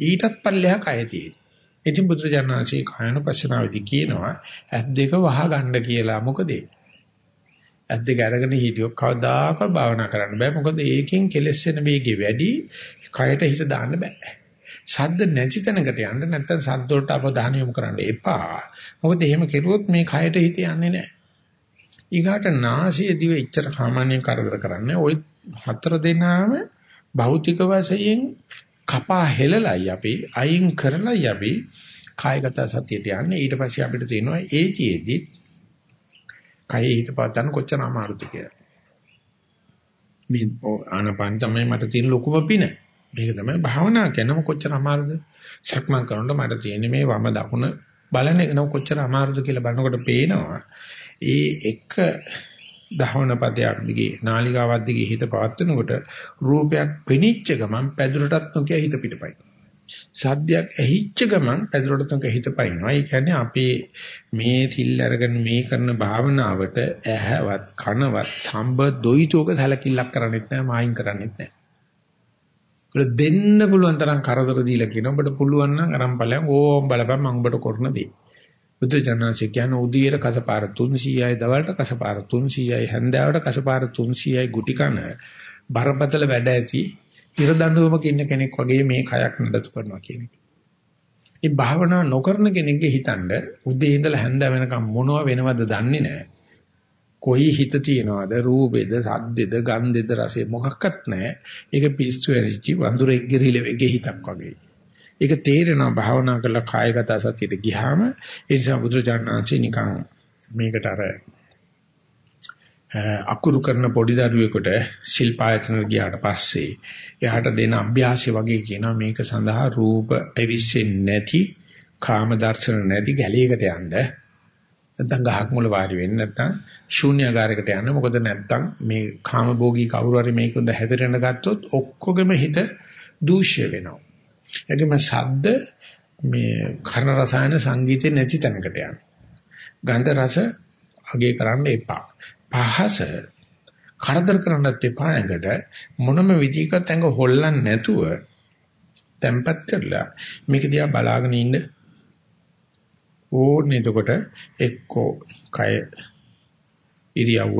ඊටත් පල්ලෙහා කය තියෙනවා. ඉතින් බුදුරජාණන්සේ කායන පස්සනාවේදී කියනවා ඇස් දෙක වහ ගන්න කියලා. මොකද ඇස් දෙක අරගෙන හිටියොත් කවදාකවත් භාවනා කරන්න බෑ. මොකද ඒකෙන් කෙලස් වෙන වේගය වැඩි. කයට හිත දාන්න බෑ. ශබ්ද නැති තැනකට යන්න නැත්නම් ශබ්ද වලට අවධානය යොමු කරන්න එපා. මොකද එහෙම කෙරුවොත් මේ කයට හිත යන්නේ නැහැ. ඊගාට නාසය දිව ඉච්චර සාමාන්‍යයෙන් කරදර කරන්නේ ওই හතර දෙනාම භෞතික වශයෙන් කපා හෙලලයි අපි අයින් කරලයි අපි කායගත සතියට යන්නේ. ඊට පස්සේ අපිට තියෙනවා ඒතිෙදි කයෙ හිත පවත්වන්න කොච්චර අමාරුද කියලා. මේ ආනපන තමයි මට තියෙන ලොකුම පින. මේක තමයි භාවනා කරනම කොච්චර අමාරුද? සක්මන් කරනකොට මට තියෙන්නේ මේ වම දකුණ බලන එක නම් කොච්චර අමාරුද කියලා බලනකොට පේනවා. ඒ එක දහවන පදයක් දිගේ නාලිකාවක් දිගේ හිත පවත්වනකොට රූපයක් පෙනිච්ච ගමන් පැදුරටත් නොකිය හිත පිටපයි. සද්දයක් ඇහිච්ච ගමන් පැදුරට නොකිය හිත පයින්නවා. ඒ කියන්නේ අපේ මේ තිල් අරගෙන මේ කරන භාවනාවට ඇහැවත් කනවත් සම්බ දොයිතෝක සැලකිල්ලක් කරන්නේත් නැහැ මායින් කරන්නේත් නැහැ. ඔබට දෙන්න පුළුවන් තරම් කරදර දීලා කියන ඔබට පුළුවන් නම් අරන් ඵලයන් ඕම් බලපන් මම ඔබට කරන දේ. බුද්ධ ජනනාංශ කියන්නේ උදේට කසපාර 300යි දවල්ට කසපාර 300යි හැන්දෑවට කසපාර 300යි ගුටි කන බරපතල වැඩ ඇති ඉර දඬුවමක ඉන්න කෙනෙක් වගේ මේ කයක් නඩත්තු කරනවා කියන එක. මේ භාවනා නොකරන කෙනෙක්ගේ හිතනද උදේ ඉඳලා හැන්ද වෙනකම් මොනව වෙනවද දන්නේ නැහැ. කොයි හිත තියනවද රූපෙද සද්දෙද ගන්ධෙද රසෙ මොකක්වත් නැහැ. ඒක පිස්සු ඇරිච්චි වඳුරෙක් ගෙරිලෙගේ හිතක් වගේ. ඒක තේරෙනවා භාවනා කරලා කායගත සතියට ගියාම ඒ නිසා බුදුචානන්සේ නිකන් මේකට අර අකුරු කරන පොඩි දරුවෙකුට ශිල්පායතන ගියාට පස්සේ එයාට දෙන අභ්‍යාසය වගේ කියනවා මේක සඳහා රූප ඇවිස්සෙන්නේ නැති කාම දර්ශන නැති ගැලයකට යන්න නැත්නම් ගහක් මුල වාඩි වෙන්න නැත්නම් ශූන්‍යagaraකට යන්න මොකද නැත්නම් මේ කාම භෝගී කවුරු හරි මේක උඳ හැදෙරෙන්න ගත්තොත් ඔක්කොගෙම හිත දූෂ්‍ය වෙනවා ඒකම ශබ්ද මේ කර්ණ රසායන සංගීතේ නැති තැනකට යන. ගන්ධ රස අගේ කරන්න එපා. පහස කරදර කරන්නත් එපා ඇඟට මොනම විදිහකට ඇඟ හොල්ලන්නේ නැතුව තැම්පත් කරලා මේක දිහා බලාගෙන ඉන්න ඕනේ එතකොට එක්කෝ කය ඉරියව්ව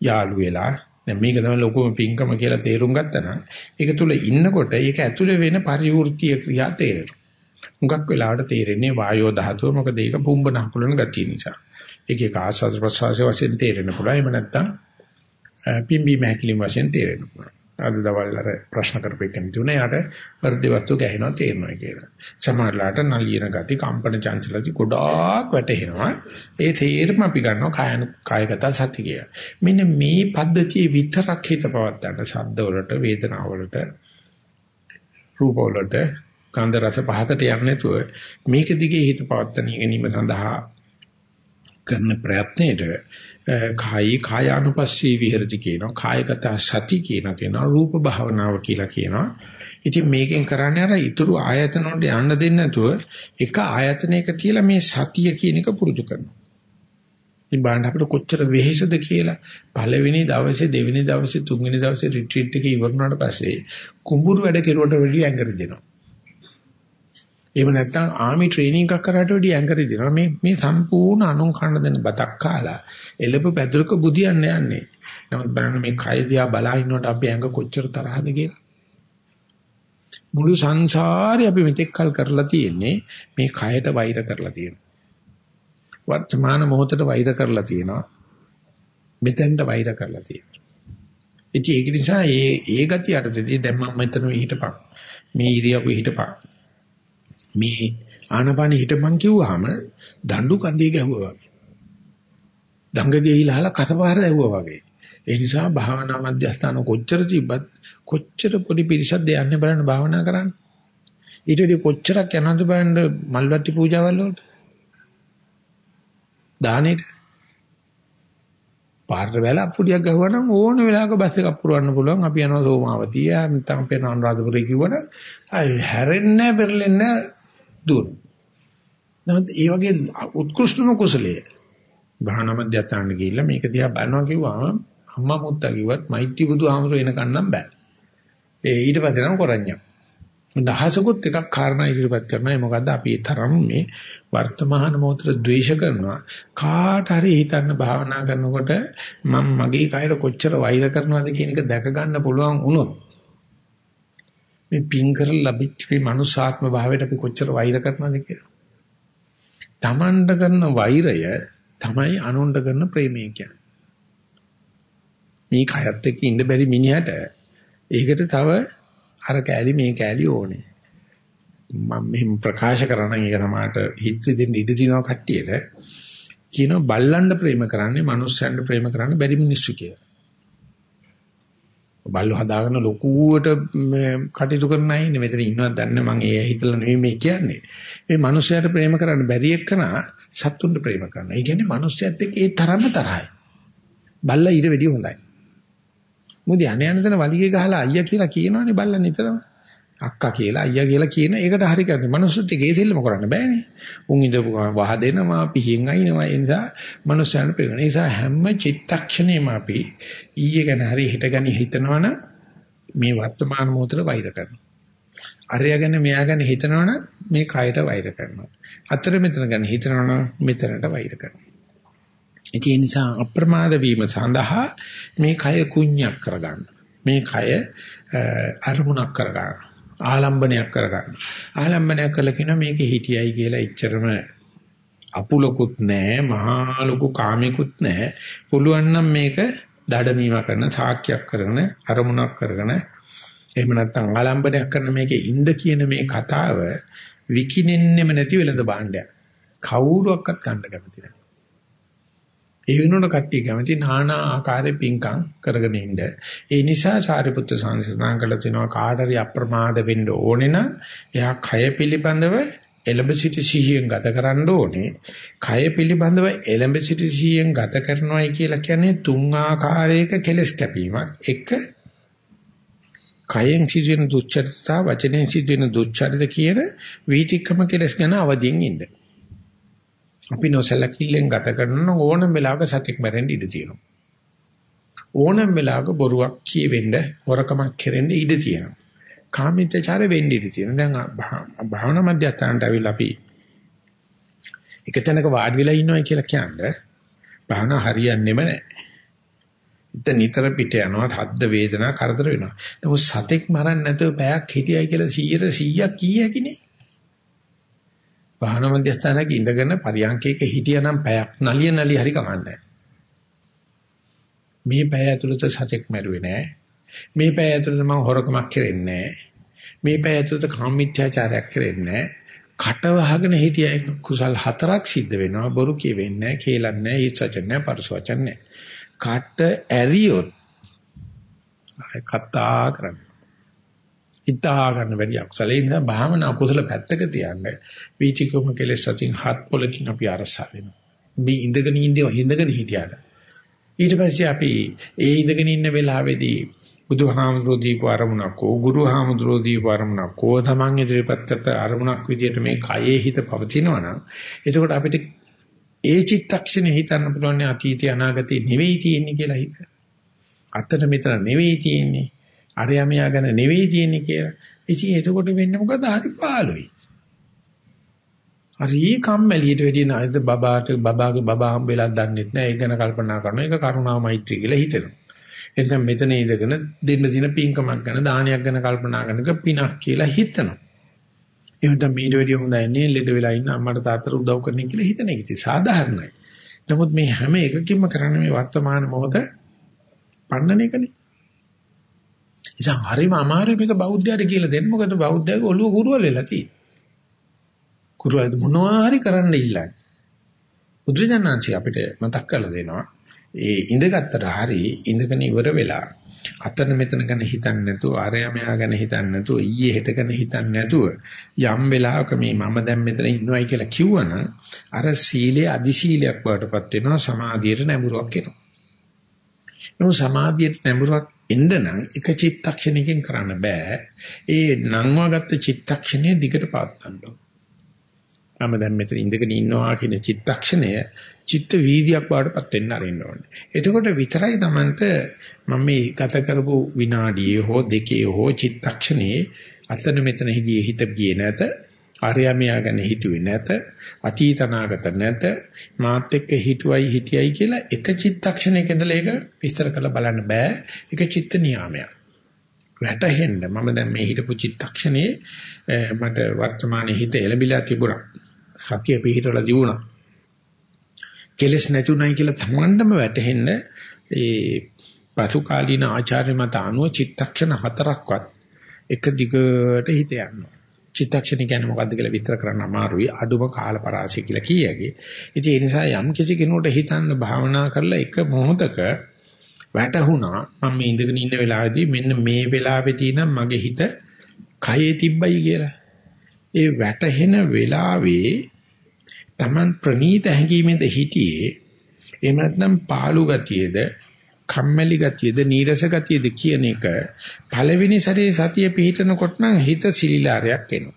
යාළු වෙලා දැන් මේක තමයි ලොකුම පිංකම කියලා තේරුම් ගත්තා නම් ඒක තුල ඉන්නකොට ඒක ඇතුලේ වෙන පරිවෘත්තීය ක්‍රියා තේරෙනවා. හුඟක් වෙලාවට තේරෙන්නේ වායෝ ධාතුව මොකද ඒක පුම්බන හකුලන ගතිය නිසා. ඒකේ ආස්වාද ප්‍රසවාසය වශයෙන් තේරෙන්න පුළුවන්. එහෙම නැත්නම් පිම්බි මහකිලින් වශයෙන් තේරෙන්න පුළුවන්. අද දවල් අර ප්‍රශ්න කරපෙන්න තුනේ යාට වර්ධි වස්තු ගැහෙනවා තේරෙනවා කියලා. සමහරලාට නලියන ගති, කම්පන චංචලති ගොඩාක් වැටෙනවා. ඒ තේරම අපි ගන්නවා කායන කායගත සති කිය. මෙන්න මේ පද්ධතිය විතරක් හිත පවත්තන්න ශබ්ද වලට, වේදනා වලට, රූප වලට, ගන්ධ රස පහතට යන්නේ නැතුව මේක දිගේ හිත පවත්තන ගැනීම සඳහා කරන ප්‍රයත්නයේදී කායි කායානුපස්සී විහෙරති කියනවා කායගත සති කියනවා කියනවා රූප භාවනාව කියලා කියනවා. ඉතින් මේකෙන් කරන්නේ අර ඊතුරු ආයතන වලට යන්න දෙන්නේ නැතුව එක ආයතනයක තියලා මේ සතිය කියන එක පුරුදු කරනවා. ඉතින් බලන්න අපිට කොච්චර වෙහෙසද කියලා පළවෙනි දවසේ දෙවෙනි දවසේ තුන්වෙනි දවසේ රිට්‍රීට් එකේ ඉවරනාට පස්සේ කුඹුරු වැඩ කෙරුවට වැඩි ඇඟට දෙනවා. එහෙම නැත්නම් ආමි ට්‍රේනින් එකක් කරාට වැඩි ඇඟට දෙනවා. මේ මේ සම්පූර්ණ අනුන් කන්න දෙන බතක් කාලා එළඹ පැදුරක බුදියන්න යන්නේ. නමුත් බලන්න මේ කය දිහා බලා ඉන්නකොට අපි ඇඟ කොච්චර තරහද කියලා. මුළු සංසාරේ අපි මෙතෙක් කල් කරලා තියෙන්නේ මේ කයට වෛර කරලා තියෙනවා. වර්තමාන මොහොතට වෛර කරලා තියෙනවා. මෙතෙන්ට වෛර කරලා තියෙනවා. ඉතින් ඒක නිසා ඒ ඒ ගතිය යටතේදී දැන් මම මෙතන හිටපන්. මේ ඉරියව්වේ හිටපන්. මේ ආනපාන හිටපන් කිව්වහම දඬු කන්දේ ගැහුවා වගේ. දඟගේ ඉලහලා කසපාර ඇහුවා වගේ. ඒ නිසා භාවනා මධ්‍යස්ථාන කොච්චර තිබ්බත් කොච්චර පොඩි පිරිසක් දෙයන්නේ බලන්න භාවනා කරන්න. ඊට වඩා කොච්චරක් යනවද බලන්න මල්වට්ටි පූජාවල් වලට. දානෙට පාරට වැල අපුඩියක් ගහුවා නම් ඕන වෙලාවක බස් එකක් පුරවන්න පුළුවන්. අපි යනවා සෝමාවතිය නැත්නම් අපේ අනුරාධපුරේ කිව්වනම් අය හැරෙන්නේ පෙරලෙන්නේ දුර. නමුත් ඒ වගේ උත්කෘෂ්ඨම කුසලයේ භාවනා මධ්‍යස්ථානට ගිහිල්ලා මේක දිහා බලනවා කිව්වම අම්මා මුත්තා කිව්වත් මෛත්‍රී බුදුහාමරෝ එනකන් නම් බෑ. ඒ ඊට පස්සේ නම් කරන්නේ. දහසකුත් එකක් කාරණා ඉදිරිපත් කරනවා. ඒ මොකද්ද අපි තරම් මේ වර්තමාන මොහොතේ ද්වේෂ කරනවා. කාට හරි හිතන්න භාවනා කරනකොට මම මගේ කයර කොච්චර වෛර කරනවද කියන එක දැක ගන්න පුළුවන් වුණොත් මේ පින් කරලා ලැබිච්ච මේ මනුසාත්ම භාවයට අපි කොච්චර වෛර කරනවද කියලා. තමන්ට කරන වෛරය තමයි අනුන්ට කරන ප්‍රේමය කියන්නේ. මේ කයත් එක්ක ඉන්න බැරි මිනිහට ඒකට තව අර කෑලි මේ කෑලි ඕනේ. මම මෙහෙම ප්‍රකාශ කරන එක සමාට හිත දෙන්න ඉඩ දිනවා කට්ටියට කියනවා බල්ලන්ඩ ප්‍රේම කරන්නේ මිනිස්සුන්ට ප්‍රේම කරන්න බැරි මිනිස්සු කියලා. බල්ලෝ හදාගෙන ලොකුවට කටයුතු කරන අය ඉන්නේ මෙතන ඉන්නවත් දන්නේ මම ඒ හිතලා නෙමෙයි මේ කියන්නේ. මේ මිනිස්සයාට ප්‍රේම කරන්න බැරි එක්කනා සත්තුන්ට ප්‍රේම කරනවා. ඒ කියන්නේ මිනිස්සයත් එක්ක ඒ තරම තරහයි. බල්ලා ඊට වැඩිය හොඳයි. මොකද යන්නේ යන තැන වලිගේ ගහලා අයියා කියලා කියනවනේ බල්ලා නිතරම. අක්කා කියලා අයියා කියලා කියන එකට හරි කරන්නේ. මනුස්සත් එක්ක ඒ දෙල්ලම කරන්න බෑනේ. උන් ඉඳපු වහ දෙනවා පිහින් අයින්නවා. ඒ නිසා මනුස්සයන් පෙරන. ඒ නිසා හැම චිත්තක්ෂණයම අපි ඊයේ ගැන හරි හිත ගැන හිතනවනම් මේ වර්තමාන මොහොතේ වෛර කරනවා. අරයා ගැන මෙයා ගැන හිතනවනම් මේ කයට වෛර කරනවා. අතර මෙතන ගැන හිතනවනම් මෙතනට වෛර කරනවා. ඒ නිසා අප්‍රමාද වීම සඳහා මේ කය කුණ්‍යක් කරගන්න. මේ කය අරමුණක් කරගන්න. ආලම්බනයක් කරගන්න. ආලම්බනයක් කළ කෙනා මේක හිටියයි කියලා එච්චරම අපුලකුත් නැහැ, මහා ලොකු කාමයකුත් නැහැ. පුළුවන් නම් මේක දඩමීම කරන, සාක්ෂියක් කරන, අරමුණක් කරගෙන එහෙම නැත්නම් ආලම්බනයක් කරන මේකේ ඉඳ කියන මේ කතාව විකිනෙන්නෙම නැති වෙලඳ භාණ්ඩයක්. කවුරුවක්වත් ගන්න කැමති නැහැ. ඒ වෙනුවට කට්ටිය කැමති নানা ආකාරයේ පිංකම් කරගෙන ඉන්න. ඒ නිසා සාරිපුත්‍ර සංසඳන කළ තිනවා කාටරි අප්‍රමාද වෙන්න ඕනේ නම් එයා කය පිළිබඳව එලඹ සිටි සිහියෙන් ගත කරන්න ඕනේ. කය පිළිබඳව එලඹ සිටි සිහියෙන් ගත කරනවායි කියලා කියන්නේ තුන් ආකාරයක කෙලස් කැපීමක්. එක කයෙන් සිදුවෙන දුච්චරිතා වචනෙන් සිදුවෙන දුච්චරිත කියන වීතික්‍රම කෙලස් ගැන අවදියෙන් ඉන්න. අපි නොසලකිල්ලෙන් ගත කරන ඕනම වෙලාවක සත්‍යක් මැරෙන්න ඉඩ තියෙනවා. ඕනම වෙලාවක බොරුවක් කියවෙන්න, හොරකමක් කෙරෙන්න ඉඩ තියෙනවා. කාමීත්‍යචාර වෙන්න ඉඩ තියෙනවා. දැන් භාවනා මධ්‍යස්ථානට අවිලා අපි එක තැනක වාඩි වෙලා ඉන්නවා කියලා කියන්නේ භාවනා හරියන්නේම නැහැ. ඉත නිතර පිට යනවා, හද්ද වේදනා කරදර වෙනවා. නමුත් සතෙක් මරන්න නැතුව පැයක් හිටියයි කියලා 100 100ක් කීයකිනේ. වාහන මධ්‍යස්ථානයක ඉඳගෙන පරියන්කේක හිටියනම් පැයක් නලිය නලිය හරි කමන්නේ මේ පැය ඇතුළත සතෙක් මැරුවේ නෑ මේ පැය ඇතුළත මම හොරකමක් කරෙන්නේ නෑ මේ පැය ඇතුළත කාමීත්‍යාචාරයක් කරෙන්නේ නෑ කට වහගෙන හිටිය කුසල් හතරක් සිද්ධ වෙනවා. බොරු කියවෙන්නේ නෑ කේලන්නේ නෑ ඊචචන නෑ පරිසවචන නෑ කට ඇරියොත් කතා කරන්නේ. හිතා ගන්න වැඩි අකුසලේ නිසා භාවනා කුසල පැත්තක තියන්න වීතිකම කෙලෙස් අතින් හත් පොලකින් අපි අරසා වෙනවා. මේ ඉඳගෙන ඉඳිව ඉඳගෙන හිටියාට. ඊට පස්සේ අපි ඒ ඉඳගෙන ඉන්න වෙලාවේදී බුදුහාමුදුරෝ දීප අරමුණක් ඕ ගුරුහාමුදුරෝ දීප අරමුණක් ඕ තමන් ඉදිරිපත් කරත අරමුණක් විදියට මේ කයේ හිත පවතිනවා නම් එතකොට අපිට ඒ චිත්තක්ෂණේ හිතන්න පුළුවන් අතීතය අනාගතේ නෙවෙයි තියෙන්නේ කියලා හිත. අතට මෙතන නෙවෙයි තියෙන්නේ. අරයා මෙයා ගැන නෙවෙයි තියෙන්නේ කියලා. ඉතින් එතකොට වෙන්නේ මොකද? හරි පාළුයි. හරි කම්මැලියට වෙදී නේද බබාට බබාගේ බබා හම්බෙලා දන්නෙත් නෑ. ඒක ගැන කල්පනා කරනවා. ඒක කරුණා මෛත්‍රී කියලා හිතෙනවා. එතන මෙතන ඉඳගෙන දෙන්න දින පින්කමක් ගැන දානයක් ගැන කල්පනා කරනක පිනක් කියලා හිතනවා. එහෙනම් මීට වැඩිය හොඳයි නේ ලෙඩ වෙලා ඉන්න අම්මට තාත්තට උදව් කරන්න කියලා හිතන එක ඉතින් සාධාරණයි. නමුත් මේ හැම එකකින්ම කරන්නේ මේ වර්තමාන මොහොත පන්නන එකනේ. ඉතින් හරිම අමාරුයි මේක බෞද්ධයට කියලා දෙන්න. මොකද බෞද්ධයක ඔළුව කුරුවල් වෙලා තියෙන්නේ. කුරුවල් මොනවා හරි කරන්න ඉල්ලන්නේ. බුදුජානනාංශي අපිට මතක් කරලා දෙනවා. ඒ ඉඳගත්තට හරි ඉඳගෙන ඉවර වෙලා අතන මෙතන ගැන හිතන්නේ නැතුව ආරයමයා ගැන හිතන්නේ නැතුව ඊයේ හෙට ගැන හිතන්නේ නැතුව යම් වෙලාවක මේ මම දැන් මෙතන ඉන්නවයි කියලා කිව්වනම් අර සීලයේ අදි සීලයක් වඩටපත් වෙනවා සමාධියට නැඹුරුවක් එනවා. නෝ සමාධියට නැඹුරුවක් එන්න නම් එක චිත්තක්ෂණයකින් කරන්න බෑ. ඒ නංවාගත්ත චිත්තක්ෂණය දිගට පවත්වන්න ඕන. මම දැන් මෙතන ඉඳගෙන ඉන්නවා කියන චිත්තක්ෂණය චිත්ත වීදියක් බවටපත් වෙන්න අරින්න ඕනේ. එතකොට විතරයි Tamanට මම මේ ගත කරපු විනාඩියේ හෝ දෙකේ හෝ චිත්තක්ෂණයේ අතන මෙතන හිගියේ හිත ගියේ නැත ආර්යමයා ගැන හිතුවේ නැත අතීත අනාගත නැත මාත් එක්ක හිතුවයි හිටියයි කියලා එක චිත්තක්ෂණයක ඉඳලා ඒක විස්තර කරලා බලන්න බෑ. ඒක චිත්ත නියාමයක්. වැටහෙන්න. මම දැන් මේ හිටපු චිත්තක්ෂණයේ මට වර්තමානයේ හිත එළඹිලා තිබුණා. සතිය පිහිටවලා තිබුණා කෙලස් නැතුණයි කියලා තමන්ටම වැටහෙන්න ඒ පසු කාලීන ආචාර්ය මත අනුව චිත්තක්ෂණ හතරක්වත් එක දිගට හිත යනවා. චිත්තක්ෂණ කියන්නේ මොකද්ද කියලා විස්තර කරන්න අමාරුයි. අඩුම කාල පරාසය කියලා කියයි. ඉතින් ඒ නිසා යම් කිසි කෙනෙකුට හිතන්න භාවනා කරලා එක මොහොතක වැටහුණා මම මේ ඉඳගෙන ඉන්න වෙලාවේදී මෙන්න මේ වෙලාවේදී නම් මගේ හිත කයේ තිබ්බයි කියලා. ඒ වැටහෙන වෙලාවේ Taman ප්‍රනීත හැඟීමෙන්ද හිටියේ එහෙම නැත්නම් පාළු ගතියේද කම්මැලි ගතියද නීරස ගතියද කියන එක පළවෙනි සැරේ සතිය පිහිටනකොට නම් හිත සිලිලාරයක් එනවා.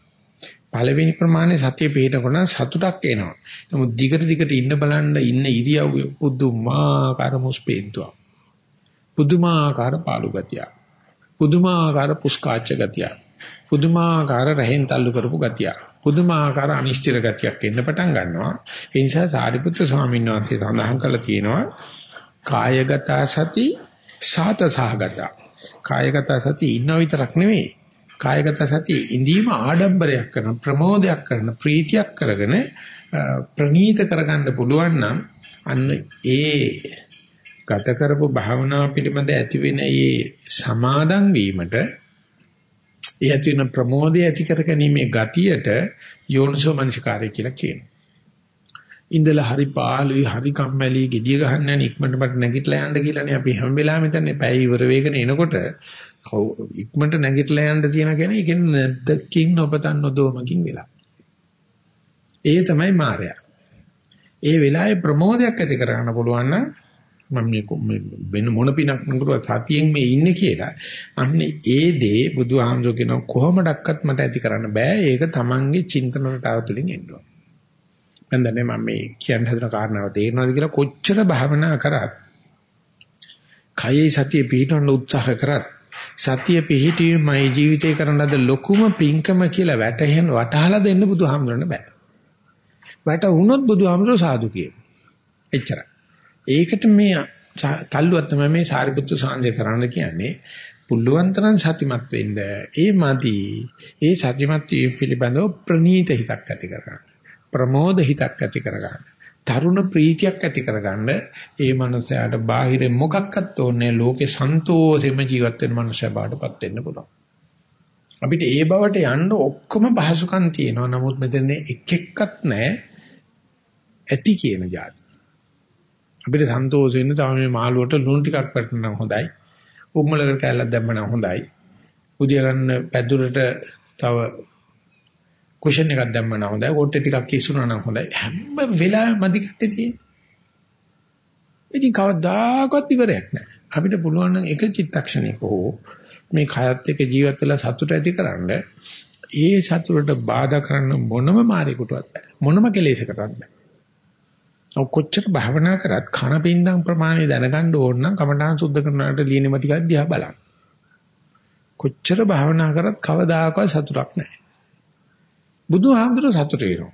පළවෙනි ප්‍රමාණය සතිය පිහිටනකොට නම් සතුටක් එනවා. නමුත් දිගට දිගට ඉන්න බලන්න ඉන්න ඉරියව්ව පුදුමාකාර මුස්පේන්තුවක්. පුදුමාකාර පාළු ගතියක්. පුදුමාකාර පුස්කාච්ච ගතියක්. පුදුමාකාර රහෙන් තල්ලු කරපු ගතියක්. පුදුමාකාර අනිශ්චිත ගතියක් එන්න පටන් ගන්නවා. ඒ නිසා සාරිපුත්‍ර ස්වාමීන් වහන්සේ සඳහන් කළා තියෙනවා කායගත සති සාත සහගත. කායගත සති ඉන්න විතරක් නෙවෙයි. කායගත සති ඉඳීම ආඩම්බරයක් කරන ප්‍රමෝදයක් කරන ප්‍රීතියක් කරගෙන ප්‍රනීත කරගන්න පුළුවන් නම් අන්න ඒ ගත කරපු භාවනා පිළිබඳ ඇති වෙන ඒ සමාදන් වීමට ඒ ඇති වෙන ප්‍රමෝදය ඇති කර ගැනීමේ ගතියට යෝනිසෝ මනසිකාරය කියලා කියනවා. ඉඳලා හරි පාළුයි හරි කම්මැලි gediya ගහන්න නැහැ ඉක්මනට මට නැගිටලා යන්න කියලානේ අපි හැම වෙලාවෙම හිතන්නේ පැය ඉවර වෙගෙන එනකොට ඉක්මනට නැගිටලා යන්න තියෙන කියන්නේ ඒ කියන්නේ නැද්දකින් නොපතන් නොදෝමකින් වෙලා. ඒ තමයි මායя. ඒ වෙලාවේ ප්‍රමෝදයක් ඇති කරගන්න පුළුවන් නම් මම මේ වෙන මොන පිනක් නුකරුවා සතියෙන් මේ ඉන්නේ කියලා. අන්නේ ඒ දේ බුදුහාමුදුරු කියන කොහොමඩක්වත් මට ඇති කරන්න බෑ. ඒක තමන්ගේ චින්තන රටාව තුළින් එන්න ඕන. මම දන්නේ මම මේ කියන්න හදන කාරණාව තේරෙනවද කියලා කොච්චර භාවනා කරත් කයේ සතිය පිහිටවන්න උත්සාහ කරත් සතිය පිහිටීමයි ජීවිතේ කරන ලද ලොකුම පිංකම කියලා වැටහෙන වටහලා දෙන්න බුදුහාමුදුරන බෑ. වැටුනොත් බුදුහාමුදුර සාදු කියයි. එච්චරයි. ඒකට මේ තල්ලුවක් තමයි මේ සාරිපුත්තු සාංශය කරන්න කියන්නේ. පුළුවන් තරම් සතිමත් වෙන්න. ඒ මදි. ඒ සතිමත් වීම පිළිබඳව ප්‍රනීත හිතක් ඇති කරගන්න. ප්‍රමෝද හිතක් ඇති කරගන්න. තරුණ ප්‍රීතියක් ඇති කරගන්න ඒ මනුස්සයාට බාහිර මොකක්වත් ඕනේ ලෝකේ සන්තෝෂෙම ජීවත් වෙන මනුස්සයා බාටපත් වෙන්න පුළුවන්. අපිට ඒ බවට යන්න ඔක්කොම පහසුකම් තියෙනවා. නමුත් මෙතන එක එක්කත් නැහැ ඇති කියන જાති. අපිට සන්තෝෂ වෙන්න තව මේ මාළුවට ලුණු ටිකක් වැටෙනම් හොඳයි. උම්මලකට කැල්ලක් දැම්මනම් හොඳයි. උදිය ගන්න පැදුරට තව කුෂන් එකක් දැම්ම නම් හොඳයි. කොට්ටේ ටිකක් කිසුනා නම් හොඳයි. හැම වෙලාවෙම මදි කට්ටේ තියෙන. ඉතින් කවදාකවත් ඉවරයක් නැහැ. අපිට පුළුවන් නම් එක චිත්තක්ෂණයක හෝ මේ කයත් එක්ක ජීවත් වෙලා සතුට ඇතිකරන්න ඒ සතුටට බාධා කරන්න මොනම මාරියකටවත් බෑ. මොනම කෙලෙසකටවත් බෑ. ඔව් කොච්චර භාවනා කරත් කන පින්දම් ප්‍රමාණය දැනගන්න ඕන නම් කමඨාන් සුද්ධ කරනාට ලියනෙම ටිකක් දිහා බලන්න. කොච්චර භාවනා කරත් කවදාකවත් සතුටක් නැහැ. බුදුහාමුදුරුවෝ සතුට වෙනවා.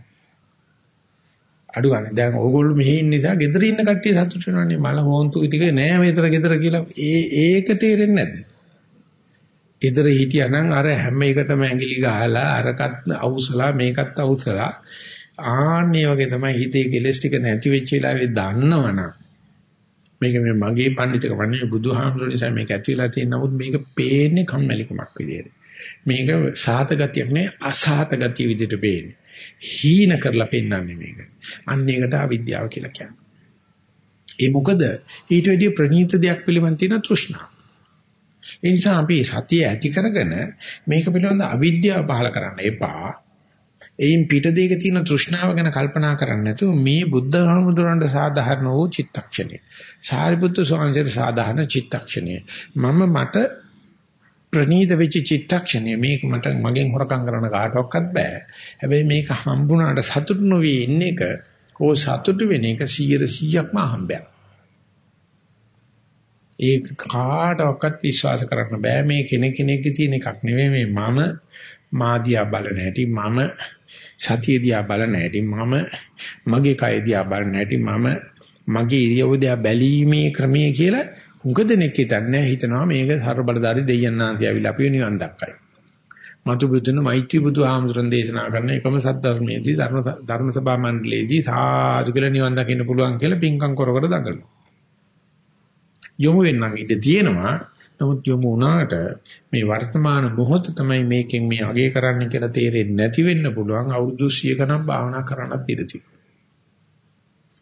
අඩු ගන්න. දැන් ඕගොල්ලෝ මෙහි ඉන්න නිසා ගෙදර ඉන්න කට්ටිය සතුට වෙනවනේ. මල හොන්තු ටික නෑ මේතර ගෙදර කියලා. ඒ ඒක තේරෙන්නේ නැද්ද? ගෙදර හිටියා නම් අර හැම එකටම ඇඟිලි ගහලා අරකට අවුසලා මේකත් අවුසලා ආන්නේ වගේ තමයි හිතේ කෙලස් ටික නැති වෙච්ච වෙලාවේ දන්නවනම් මේක මේ මගේ පඬිතුකම නෙවෙයි බුදුහාමුදුරුවෝ නිසා මේක ඇති වෙලා තියෙන නමුත් මේක පේන්නේ කම්මැලිකමක් විදියට. මේක සාත ගතියක් නෙවෙයි අසාත ගතිය විදිහට පේන්නේ. හීන කරලා පෙන්වන්නේ මේක. අන්න ඒකට අවිද්‍යාව කියලා කියන්නේ. ඒ මොකද ඊට වැඩිය ප්‍රණීත දෙයක් පිළිබඳ තියෙන තෘෂ්ණාව. ඒ නිසා අපි සතිය ඇති කරගෙන මේක පිළිබඳ අවිද්‍යාව පහල කරන්න එපා. එයින් පිට දෙයක තියෙන තෘෂ්ණාව ගැන කල්පනා කරන්නේ නැතුව මේ බුද්ධ ධර්මදුරන්ට සාධාරණ වූ චිත්තක්ෂණය. සාරිපුත්තු ස්වාමීන්ගේ සාධාරණ චිත්තක්ෂණය. මම මට ප්‍රනීත වෙච්ච චිත්තක්ෂණය මේක මට මගෙන් හොරකම් කරන්න කාටවත් බෑ. හැබැයි මේක හම්බුණාට සතුටු නොවි ඉන්න එක ඕ සතුටු වෙන එක 100%ක්ම හම්බයක්. ඒක කාටවත් විශ්වාස කරන්න බෑ මේ කෙනෙක් කෙනෙක්ගේ තියෙන එකක් නෙවෙයි මේ මම මාදියා බලන හැටි මම සතිය දිහා බලන හැටි මම මගේ කය දිහා බලන හැටි මම මගේ ඉරියව්ව දිහා බැලීමේ ක්‍රමය කියලා උඟ දෙනෙක් හිතන්නේ හිතනවා මේක සර්ව බලදාරි දෙයයන් ආන්ති ආවිලා අපි නිවන් දක්කයි. මතු බුදුන මෛත්‍රී බුදු ආමතුරන් දේශනා කරන එකම සද්ධර්මයේදී ධර්ම ධර්ම සභා මණ්ඩලයේදී සාදු කියලා නිවන් දකින්න පුළුවන් කියලා පින්කම් කර කර දඟලනවා. යොමු වෙන්නම් ඉඳ තියෙනවා නමුත් යොමු වුණාට මේ වර්තමාන මොහොත තමයි මේකෙන් මේ අගය කරන්න කියලා තේරෙන්නේ නැති වෙන්න පුළුවන් අවුරුදු 100 ගණන් භාවනා කරන්නත් ඉඩ තියෙනවා.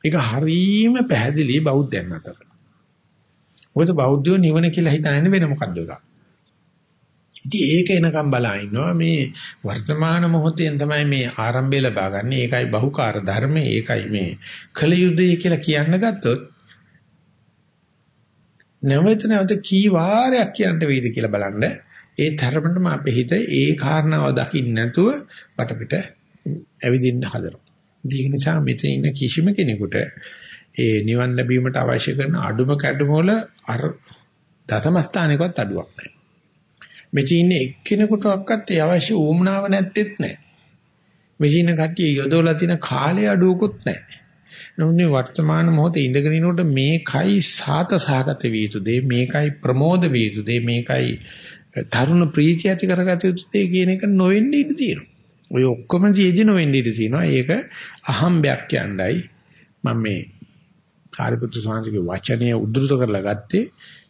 ඒක හරීම පැහැදිලි බෞද්ධයන් අතර. මොකද බෞද්ධයෝ නිවන කියලා හිතන්නේ වෙන මොකද්ද එකක්. ඉතින් ඒක එනකම් බලා ඉන්නවා මේ වර්තමාන මොහොතෙන් තමයි මේ ආරම්භය ලබා ගන්න. ඒකයි බහුකාර්ය ධර්ම, ඒකයි මේ කල යුද්ධය කියලා කියන්න ගත්තොත් නැවත නැවත කී වාරයක් කියන්න වෙයිද කියලා බලන්න. ඒ තරමටම අපේ හිත ඒ කාරණාව දකින්න නැතුව වටපිට ඇවිදින්න හදනවා. ඒක නිසා මෙතන ඉන්න කිසිම කෙනෙකුට ඒ නිවන් ලැබීමට අවශ්‍ය කරන අඩුම කැඩුම වල අර දතම ස්ථානයකවත් අඩුවක් නැහැ. මෙතන ඉන්න එක්කෙනෙකුටවත් ඒ අවශ්‍ය ඌමනාව නැත්තේත් නැහැ. මෙතන ඉන්න කට්ටිය යොදවලා තියෙන කාලය අඩුවකුත් නැහැ. නමුත් මේ වර්තමාන මොහොතේ ඉඳගෙන ඉනකොට මේකයි සාත සහගත විය යුතු දේ මේකයි ප්‍රමෝද විය යුතු දේ මේකයි තරුණ ප්‍රීතිය ඇති කරගත යුතු දේ කියන එක නොවෙන්න ඉඩ තියෙනවා. ඔය ඔක්කොම ජීදි නොවෙන්න ඉඩ තියෙනවා. ඒක අහම්බයක් කියණ්ඩයි මම මේ කාර්යපුත්‍ර සාංශිකේ වචනය උද්දෘත කරලා ගත්තේ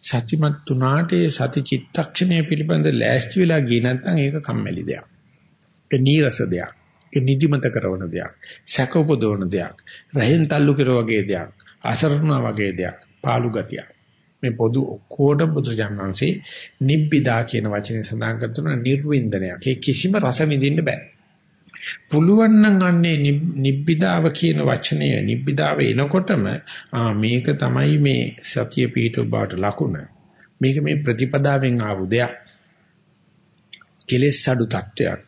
සත්‍යමත් තුනාට සති චිත්තක්ෂණය පිළිබඳ ලෑස්ති වෙලා ගියේ නැත්නම් ඒක කම්මැලි දෙයක්. ඒක නීරස දෙයක්. ඒක නිදිමත කරන දෙයක්. සැක උපදවන දෙයක්. රහෙන් තල්ලු කර වගේ දෙයක්. අසරණා වගේ දෙයක්. පාළු ගතියක්. මේ පොදු ඔක්කොට බුදුජානන්සේ නිබ්බිදා කියන වචනේ සඳහන් කරන නිර්වින්දනයක්. ඒ කිසිම රස විඳින්න බෑ. පුළුවන් නම් අන්නේ නිබ්බිදාව කියන වචනය නිබ්බිදාව එනකොටම ආ මේක තමයි මේ සතිය පිහිටු බාට ලකුණ. මේක මේ ප්‍රතිපදාවෙන් ආපු දෙයක්. කෙලෙස් අඩු තත්වයක්.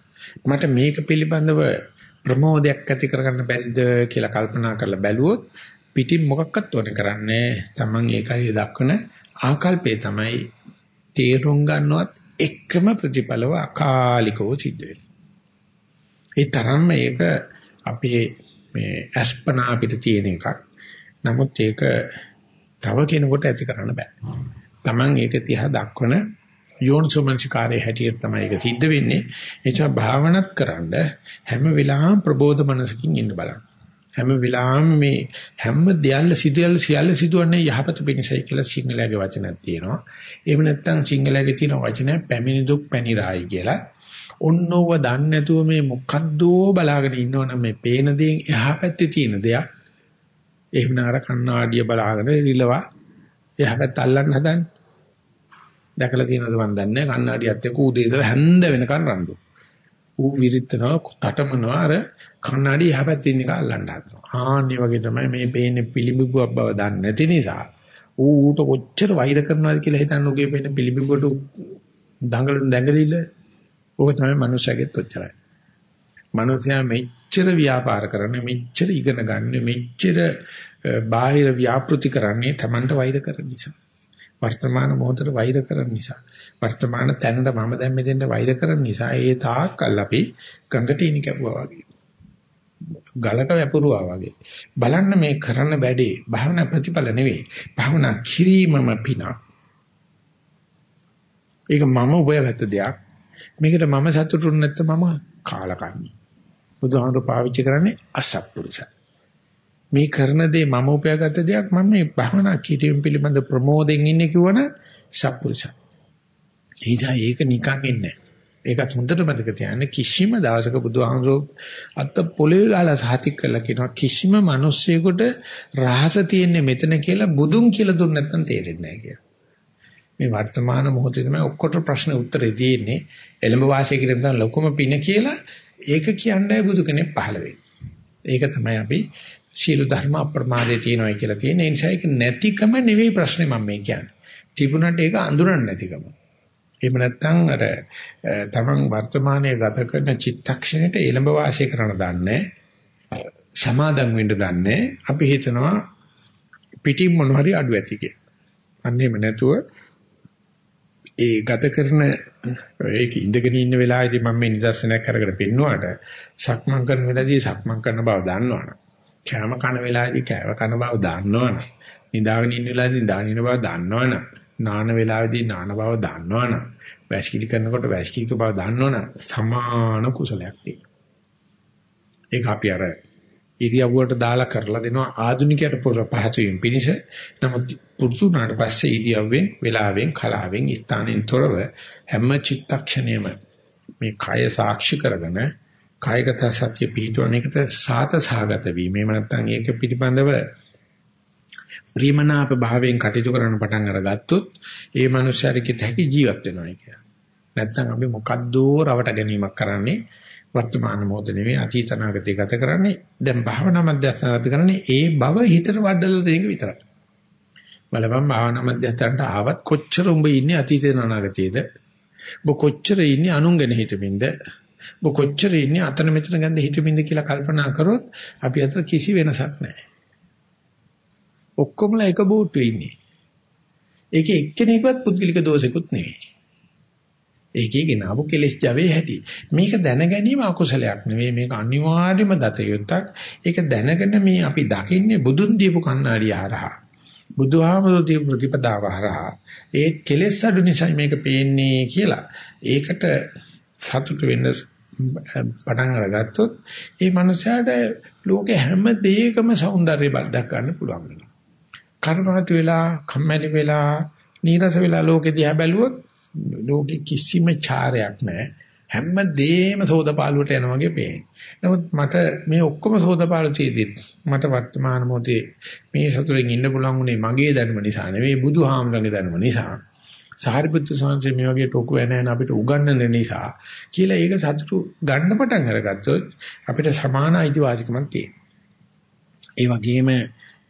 මට මේක පිළිබඳව ප්‍රමෝදයක් ඇති කරගන්න බැරිද කියලා කල්පනා කරලා බැලුවොත් පිටින් මොකක්වත් ඕනේ කරන්නේ Taman ඒකයි දක්වන ආකල්පේ තමයි තේරුම් ගන්නවත් එකම ප්‍රතිඵලව අකාලිකව සිද්ධ වෙන්නේ. ඒ තරම්ම ඒක අපේ මේ අස්පනා අපිට තියෙන එකක්. නමුත් ඒක තව කෙනෙකුට ඇති කරන්න බෑ. Taman ඒක තියා දක්වන යෝනිසෝමනසිකාරයේ හැටියට තමයි ඒක සිද්ධ වෙන්නේ. එනිසා භාවනත් කරන්න හැම වෙලාවෙම ප්‍රබෝධ මනසකින් ඉන්න බලන්න. හැම වෙලාවෙම මේ හැම දෙයල්ල සිදුයල් සියල්ල සිදුවන්නේ යහපත පිණිසයි කියලා සිංහලයේ වචනයක් තියෙනවා. එහෙම නැත්නම් සිංහලයේ තියෙන වචනය පැමිණි දුක් පැනිරායි කියලා. ඔන්නෝව දන්නේ නැතුව මේ මොකද්දෝ බලාගෙන ඉන්නවනම් මේ පේන දේෙන් එහා පැත්තේ තියෙන දෙයක්. එහෙම නාර කණ්ණාඩිය බලාගෙන රිලවා එහා පැත්ත අල්ලන්න හදන්නේ. දැකලා තියෙනවද මන් දන්නේ නැහැ කණ්ණාඩියත් එක්ක උදේ ඉඳලා හැන්ද වෙනකන් රණ්ඩු. ඌ විරිටනවා තටමනවා අර කණ්ණාඩිය එහා පැත්තේ ඉන්න එක අල්ලන්න හදනවා. ආන්නේ වගේ තමයි මේ පේන්නේ පිළිඹුවක් බව දන්නේ නැති නිසා ඌ ඌට කොච්චර වෛර කරනවද කියලා හිතන්න උගේ පේන පිළිඹුවට දඟල දැඟලිල්ල ඕක තමයි මනුස්සයගෙත් ඔච්චරයි. මනුස්සයා මෙච්චර ව්‍යාපාර කරන්නේ මෙච්චර ඉගෙන ගන්න මෙච්චර බාහිර ව්‍යාපෘති කරන්නේ Tamanට වෛර කරන නිසා. වර්තමාන මොහොතට වෛර කරන නිසා. වර්තමාන තැනට මම දැන් මෙතෙන්ට වෛර කරන නිසා ඒ තාක්කල් අපි ගඟට ඉනි කැපුවා වගේ. ගලක වැපුරුවා වගේ. බලන්න මේ කරන වැඩේ භාවනා ප්‍රතිඵල නෙවෙයි. භාවනා කිරීමම පින. ඒක මම උපයගත්ත දෙයක්. මේකට මම සතුටුුනේ නැත්නම් මම කාලකන්ණි. බුදුහාමුදුරු පාවිච්චි කරන්නේ අසත්පුරුෂය. මේ කරන දේ මම උපයාගත්ත දෙයක් මම මේ භවනා කීටීම් පිළිබඳ ප්‍රමෝදයෙන් ඉන්නේ කිව්වන සත්පුරුෂය. එයිසා ඒක නිකන් ඉන්නේ ඒක හොඳට මතක තියාගන්න කිසිම දවසක බුදුහාමුදුරු අත පොළවේ ගාලා සාතික් කළා කියනවා කිසිම මිනිස්සෙකුට රහස තියෙන්නේ මෙතන කියලා බුදුන් කියලා දුන්න නැත්නම් තේරෙන්නේ නැහැ කියලා. මේ වර්තමාන මොහොතේ තමයි ඔක්කොට ප්‍රශ්න උත්තරේ දෙන්නේ එළඹ වාසය කිරීම තමයි ලොකුම පින කියලා ඒක කියන්නේ බුදු කෙනෙක් පහළ වෙන්නේ. ඒක තමයි අපි සීල ධර්ම අප්‍රමාදයේ තියෙනවා කියලා තියෙන නිසා ඒක නැතිකම නෙවෙයි ප්‍රශ්නේ මම මේ කියන්නේ. තිබුණාට ඒක අඳුරන්නේ නැතිකම. එහෙම නැත්නම් අර තමන් වර්තමානයේ ගත කරන චිත්තක්ෂණයට එළඹ වාසය කරන දන්නේ සමාදම් වෙන්න දන්නේ අපි හිතනවා පිටින් මොන හරි අඩු ඇති කියලා. අන්නේම නැතුව ඒ ගත කරන ඒක ඉඳගෙන ඉන්න වෙලාවේදී මම මේ නිදර්ශනයක් අරගෙන පෙන්නුවාට සක්මන් කරන වෙලාවේදී සක්මන් කරන බව දන්නවනේ. කෑම කන වෙලාවේදී කෑම කන බව දන්නවනේ. නිදාගෙන ඉන්න වෙලාවේදී නිදාගෙන ඉන්න බව දන්නවනේ. නාන වෙලාවේදී නාන බව දන්නවනේ. වැස්කිලි කරනකොට වැස්කිලි බව දන්නවනේ. සමාන කුසලයක් තියෙනවා. ඒක අපි අර ඉරියව්වට දාලා කරලා දෙනවා ආධුනිකයට පහසු වීම පිණිස. නමුත් පුරුදු වුණාට පස්සේ ඉරියව්වෙන්, වෙලාවෙන්, කලාවෙන්, ස්ථානෙන් තොරව හැම චිත්තක්ෂණයම මේ කය සාක්ෂි කරගෙන කායගත සත්‍ය පිහිටවන එකට සාත සහගත වීම. එහෙම නැත්නම් ඒක පිළිබඳව ප්‍රේමනාප භාවයෙන් කටයුතු කරන්න පටන් අරගත්තොත් ඒ මනුස්සයාට හැකි ජීවත් වෙනවා කියලා. නැත්නම් අපි මොකද්දෝ රවට ගැනීමක් කරන්නේ වර්තමාන මොහොත නෙවෙයි අතීත අනාගතය ගත කරන්නේ. දැන් භාවනා මධ්‍යස්ථාන අපි කරන්නේ ඒ බව හිතට වඩලා දෙන එක විතරයි. බලපන් භාවනා මධ්‍යස්ථානට ආවත් කොච්චර උඹ ඉන්නේ අතීතේ අනාගතයේද? ඔබ කොච්චර ඉන්නේ අනුන්ගෙන හිතමින්ද? ඔබ කොච්චර ඉන්නේ අතන මෙතන ගන්න හිතමින්ද කියලා කල්පනා කරොත් අපි අතර කිසි වෙනසක් නැහැ. ඔක්කොමලා එක බෝට්ටුවේ ඉන්නේ. ඒකේ එක්කෙනෙක්වත් පුද්ගලික දෝෂෙකුත් නෙවෙයි. ඒකේ ගෙනාවු කෙලස් ජවේ හැටි. මේක දැන ගැනීම අකුසලයක් නෙවෙයි මේක අනිවාර්යම දත යුත්තක්. ඒක දැනගෙන මේ අපි දකින්නේ බුදුන් දීපු කණ්ණාඩිය හරහා. බුදුහාමුදුරු දීපු ප්‍රතිපදාව හරහා. ඒ කෙලස් අඩු නිසා මේක පේන්නේ කියලා. ඒකට සතුට වෙන්න පටන් අරගත්තොත් ඒ මනුස්සයාට ලෝකේ හැම දෙයකම సౌందර්යය බද්දක් ගන්න පුළුවන් වෙනවා. කර්මහත් වෙලා, කම්මැලි වෙලා, නීරස වෙලා ලෝකෙ දිහා බැලුවොත් ලෝකෙ කිසිම චාරයක් නැහැ. හැම දෙයක්ම සෝදපාලුවට යනවා වගේ පේන්නේ. නමුත් මට මේ ඔක්කොම සෝදපාලු තියෙද්දිත් මට වර්තමාන මොහොතේ මේ සතුරෙන් ඉන්න පුළුවන් උනේ මගේ දැනුම නිසා නෙවෙයි බුදුහාමරගේ දැනුම නිසා. සාරිපුත්‍ර සංසය මේ වගේ ටොකු නැහැන අපිට උගන්වන නිසා කියලා ඒක සතුටු ගන්න පටන් අරගත්තොත් අපිට සමාන අයිතිවාසිකමක් තියෙනවා. ඒ වගේම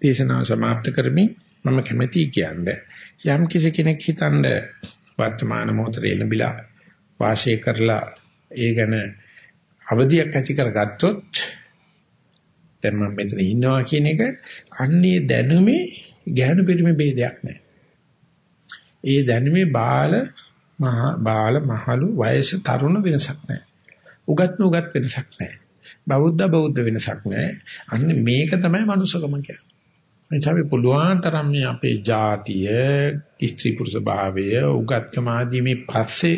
දේශනාව સમાપ્ત කරමින් මම කැමැති කියන්නේ යම් කිසි කෙනෙක් හිතනද වර්තමාන මොහොතේ එළඹිලා වාසය කරලා ඒ ගැන අවධියක් ඇති කරගත්තොත් දැන් මම මෙතන ඉන්නවා කියන එක අන්නේ දැනුමේ ගැහණු පිරිමි ભેදයක් නැහැ. ඒ දැනුමේ බාල මහ බාල මහලු වයස තරුණ වෙනසක් නැහැ. උගත් නුගත් වෙනසක් නැහැ. බෞද්ධ බෞද්ධ වෙනසක් නැහැ. අන්න මේක තමයි මනුස්සකම කියන්නේ. එනිසා අපි පුළුවන් තරම් මේ අපේ ජාතිය, ස්ත්‍රී පුරුෂ භාවය, උගත්කම ආදී මේ පස්සේ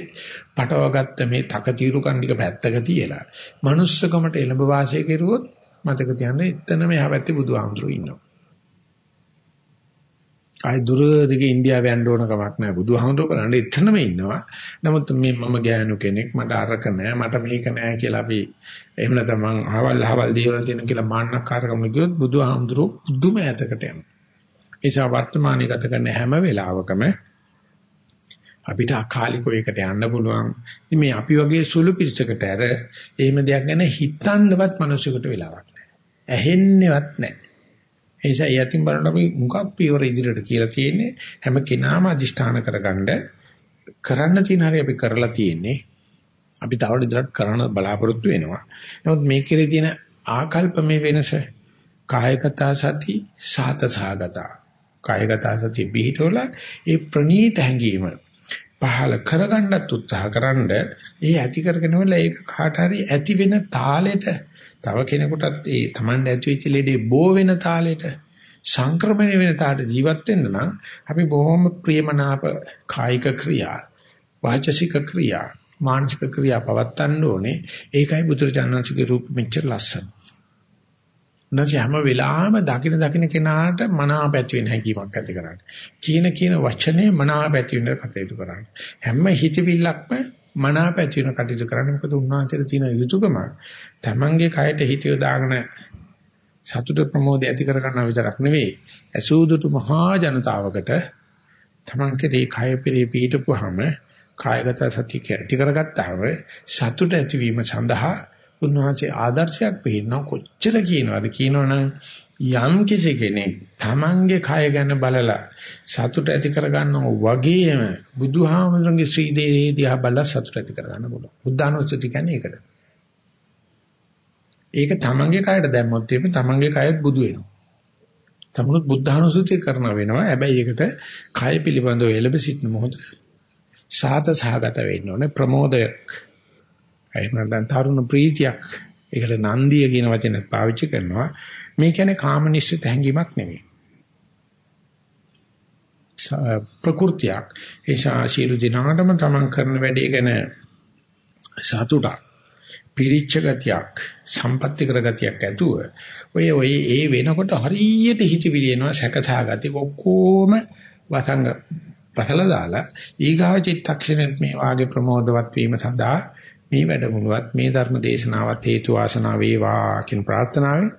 පටවගත්ත මේ තකතිරු කණ්ඩික පැත්තක තියලා මනුස්සකමට එළඹ වාසය කෙරුවොත් මතක තියාගන්න එතනම එහා පැත්තේ බුදුහාමුදුරුවෝ ඉන්නවා. ආයි දුර දිග ඉන්දියාව යන්න ඕන කමක් නැහැ. බුදුහාමුදුරුවෝ බලන්න එතනම ඉන්නවා. නමුත් මේ මම ගෑනු කෙනෙක් මට අරක නැහැ මට මේක නැහැ කියලා අපි එහෙම නැත්නම් මං අහවල් අහවල් දේවල් තියෙන කියලා මාන්නකාරකම කිව්වොත් බුදුහාමුදුරුවෝ දුම ඇතකට යනවා. ඒ නිසා වර්තමානයේ ගත කරන හැම වෙලාවකම අපිට අකාලිකව එකට යන්න පුළුවන්. මේ අපි වගේ සුළු පිරිසකට අර එහෙම දෙයක් ගැන හිතන්නවත් මිනිසෙකුට වෙලාවක් නැහැ. ඇහෙන්නේවත් නැහැ. ඒ නිසා යතිම් බලන අපි මුඛක් පියවර ඉදිරියට කියලා තියෙන්නේ හැම කෙනාම අදිෂ්ඨාන කරගන්න කරන්න තියෙන හැටි අපි කරලා තියෙන්නේ. අපි තව ඉදිරියට කරන්න බලාපොරොත්තු වෙනවා. නමුත් මේකේ තියෙන ආකල්පමේ වෙනස කායගත සති සාත සාගත කායගත සති පිහිටවල ඒ ප්‍රනීත හැඟීම පහල කරගන්නත් උත්සාහකරනද ඒ ඇති කරගෙන වල ඒක කාට හරි ඇති වෙන තාලෙට තව කෙනෙකුටත් ඒ Tamande ඇති වෙච්ච ලෙඩේ බෝ වෙන තාලෙට සංක්‍රමණය වෙන තාලෙට ජීවත් වෙන්න නම් අපි බොහොම ප්‍රියමනාප කායික ක්‍රියා වාචසික ක්‍රියා මානසික ක්‍රියා පවත්වන්න ඕනේ ඒකයි බුදුරජාණන්සේගේ රූප මෙච්චර ලස්සන නැත්නම් හැම වෙලාවෙම දකින දකින කෙනාට මනාප ඇති වෙන හැකියාවක් ඇති කරගන්න. කියන කියන වචනේ මනාප ඇති වෙන කටයුතු කරන්න. හැම හිතවිල්ලක්ම මනාප ඇති වෙන කටයුතු කරන්න. මොකද උන්වහන්සේට තියෙන යුතුයකම තමන්ගේ කයට හිත යොදාගෙන සතුට ප්‍රමෝදය ඇති කරගන්න විතරක් නෙවෙයි. අසූදුතු මහා ජනතාවකට තමන්ගේ මේ කය පිරේ පිටපුවාම කායගත සතිය ඇති කරගත්තාම සතුට ඇතිවීම සඳහා උන්වහන්සේ ආදර්ශයක් පිළිනව කොච්චර කියනවද කියනවනම් යම් කිසි කෙනෙක් තමන්ගේ කය ගැන බලලා සතුට ඇති කරගන්නව වගේම බුදුහාමුදුරන්ගේ ශ්‍රී දේහය දිහා බලලා සතුට ඇති කරගන්න පුළුවන්. බුද්ධානුස්සති කියන්නේ ඒකට. ඒක තමන්ගේ කයට දැම්මොත් එimhe තමන්ගේ කයත් බුදු වෙනවා. තමනුත් බුද්ධානුස්සති කරන වෙනවා. හැබැයි ඒකට කය පිළිබඳව එළඹ සිටින මොහොත සාත සහගත වෙන්න ඕනේ. ප්‍රමෝදයක්. එහෙම නැත්නම් තරුණ ප්‍රීතියක්. ඒකට නන්දිය කියන වචනේ පාවිච්චි කරනවා. මේ කියන්නේ කාමනිශ්චිත හැඟීමක් නෙවෙයි ප්‍රകൃතියක්. ඒ ශාසීරු දිනාටම තමන් කරන වැඩේ ගැන සතුටක්. පිරිච්ච ගතියක් සම්පත්‍ති කර ගතියක් ඇතුව ඔය ඔය ඒ වෙනකොට හරියට හිතවිලි එනවා සැකසා ගති ඔක්කොම වසංග පසල දාලා ඊගාව චිත්තක්ෂණෙත් මේ වාගේ ප්‍රමෝදවත් වීම සඳහා මේ වැඩමුළුවත් මේ ධර්ම දේශනාවත් හේතු වාසනා වේවා කියන ප්‍රාර්ථනාවෙන්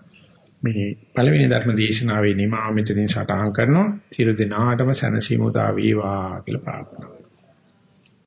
මේ පළවෙනි ධර්ම දේශනාවේ නිමා මෙතනින් සටහන් කරනවා. සියලු දෙනාටම සැනසීම උදා වේවා කියලා ප්‍රාර්ථනා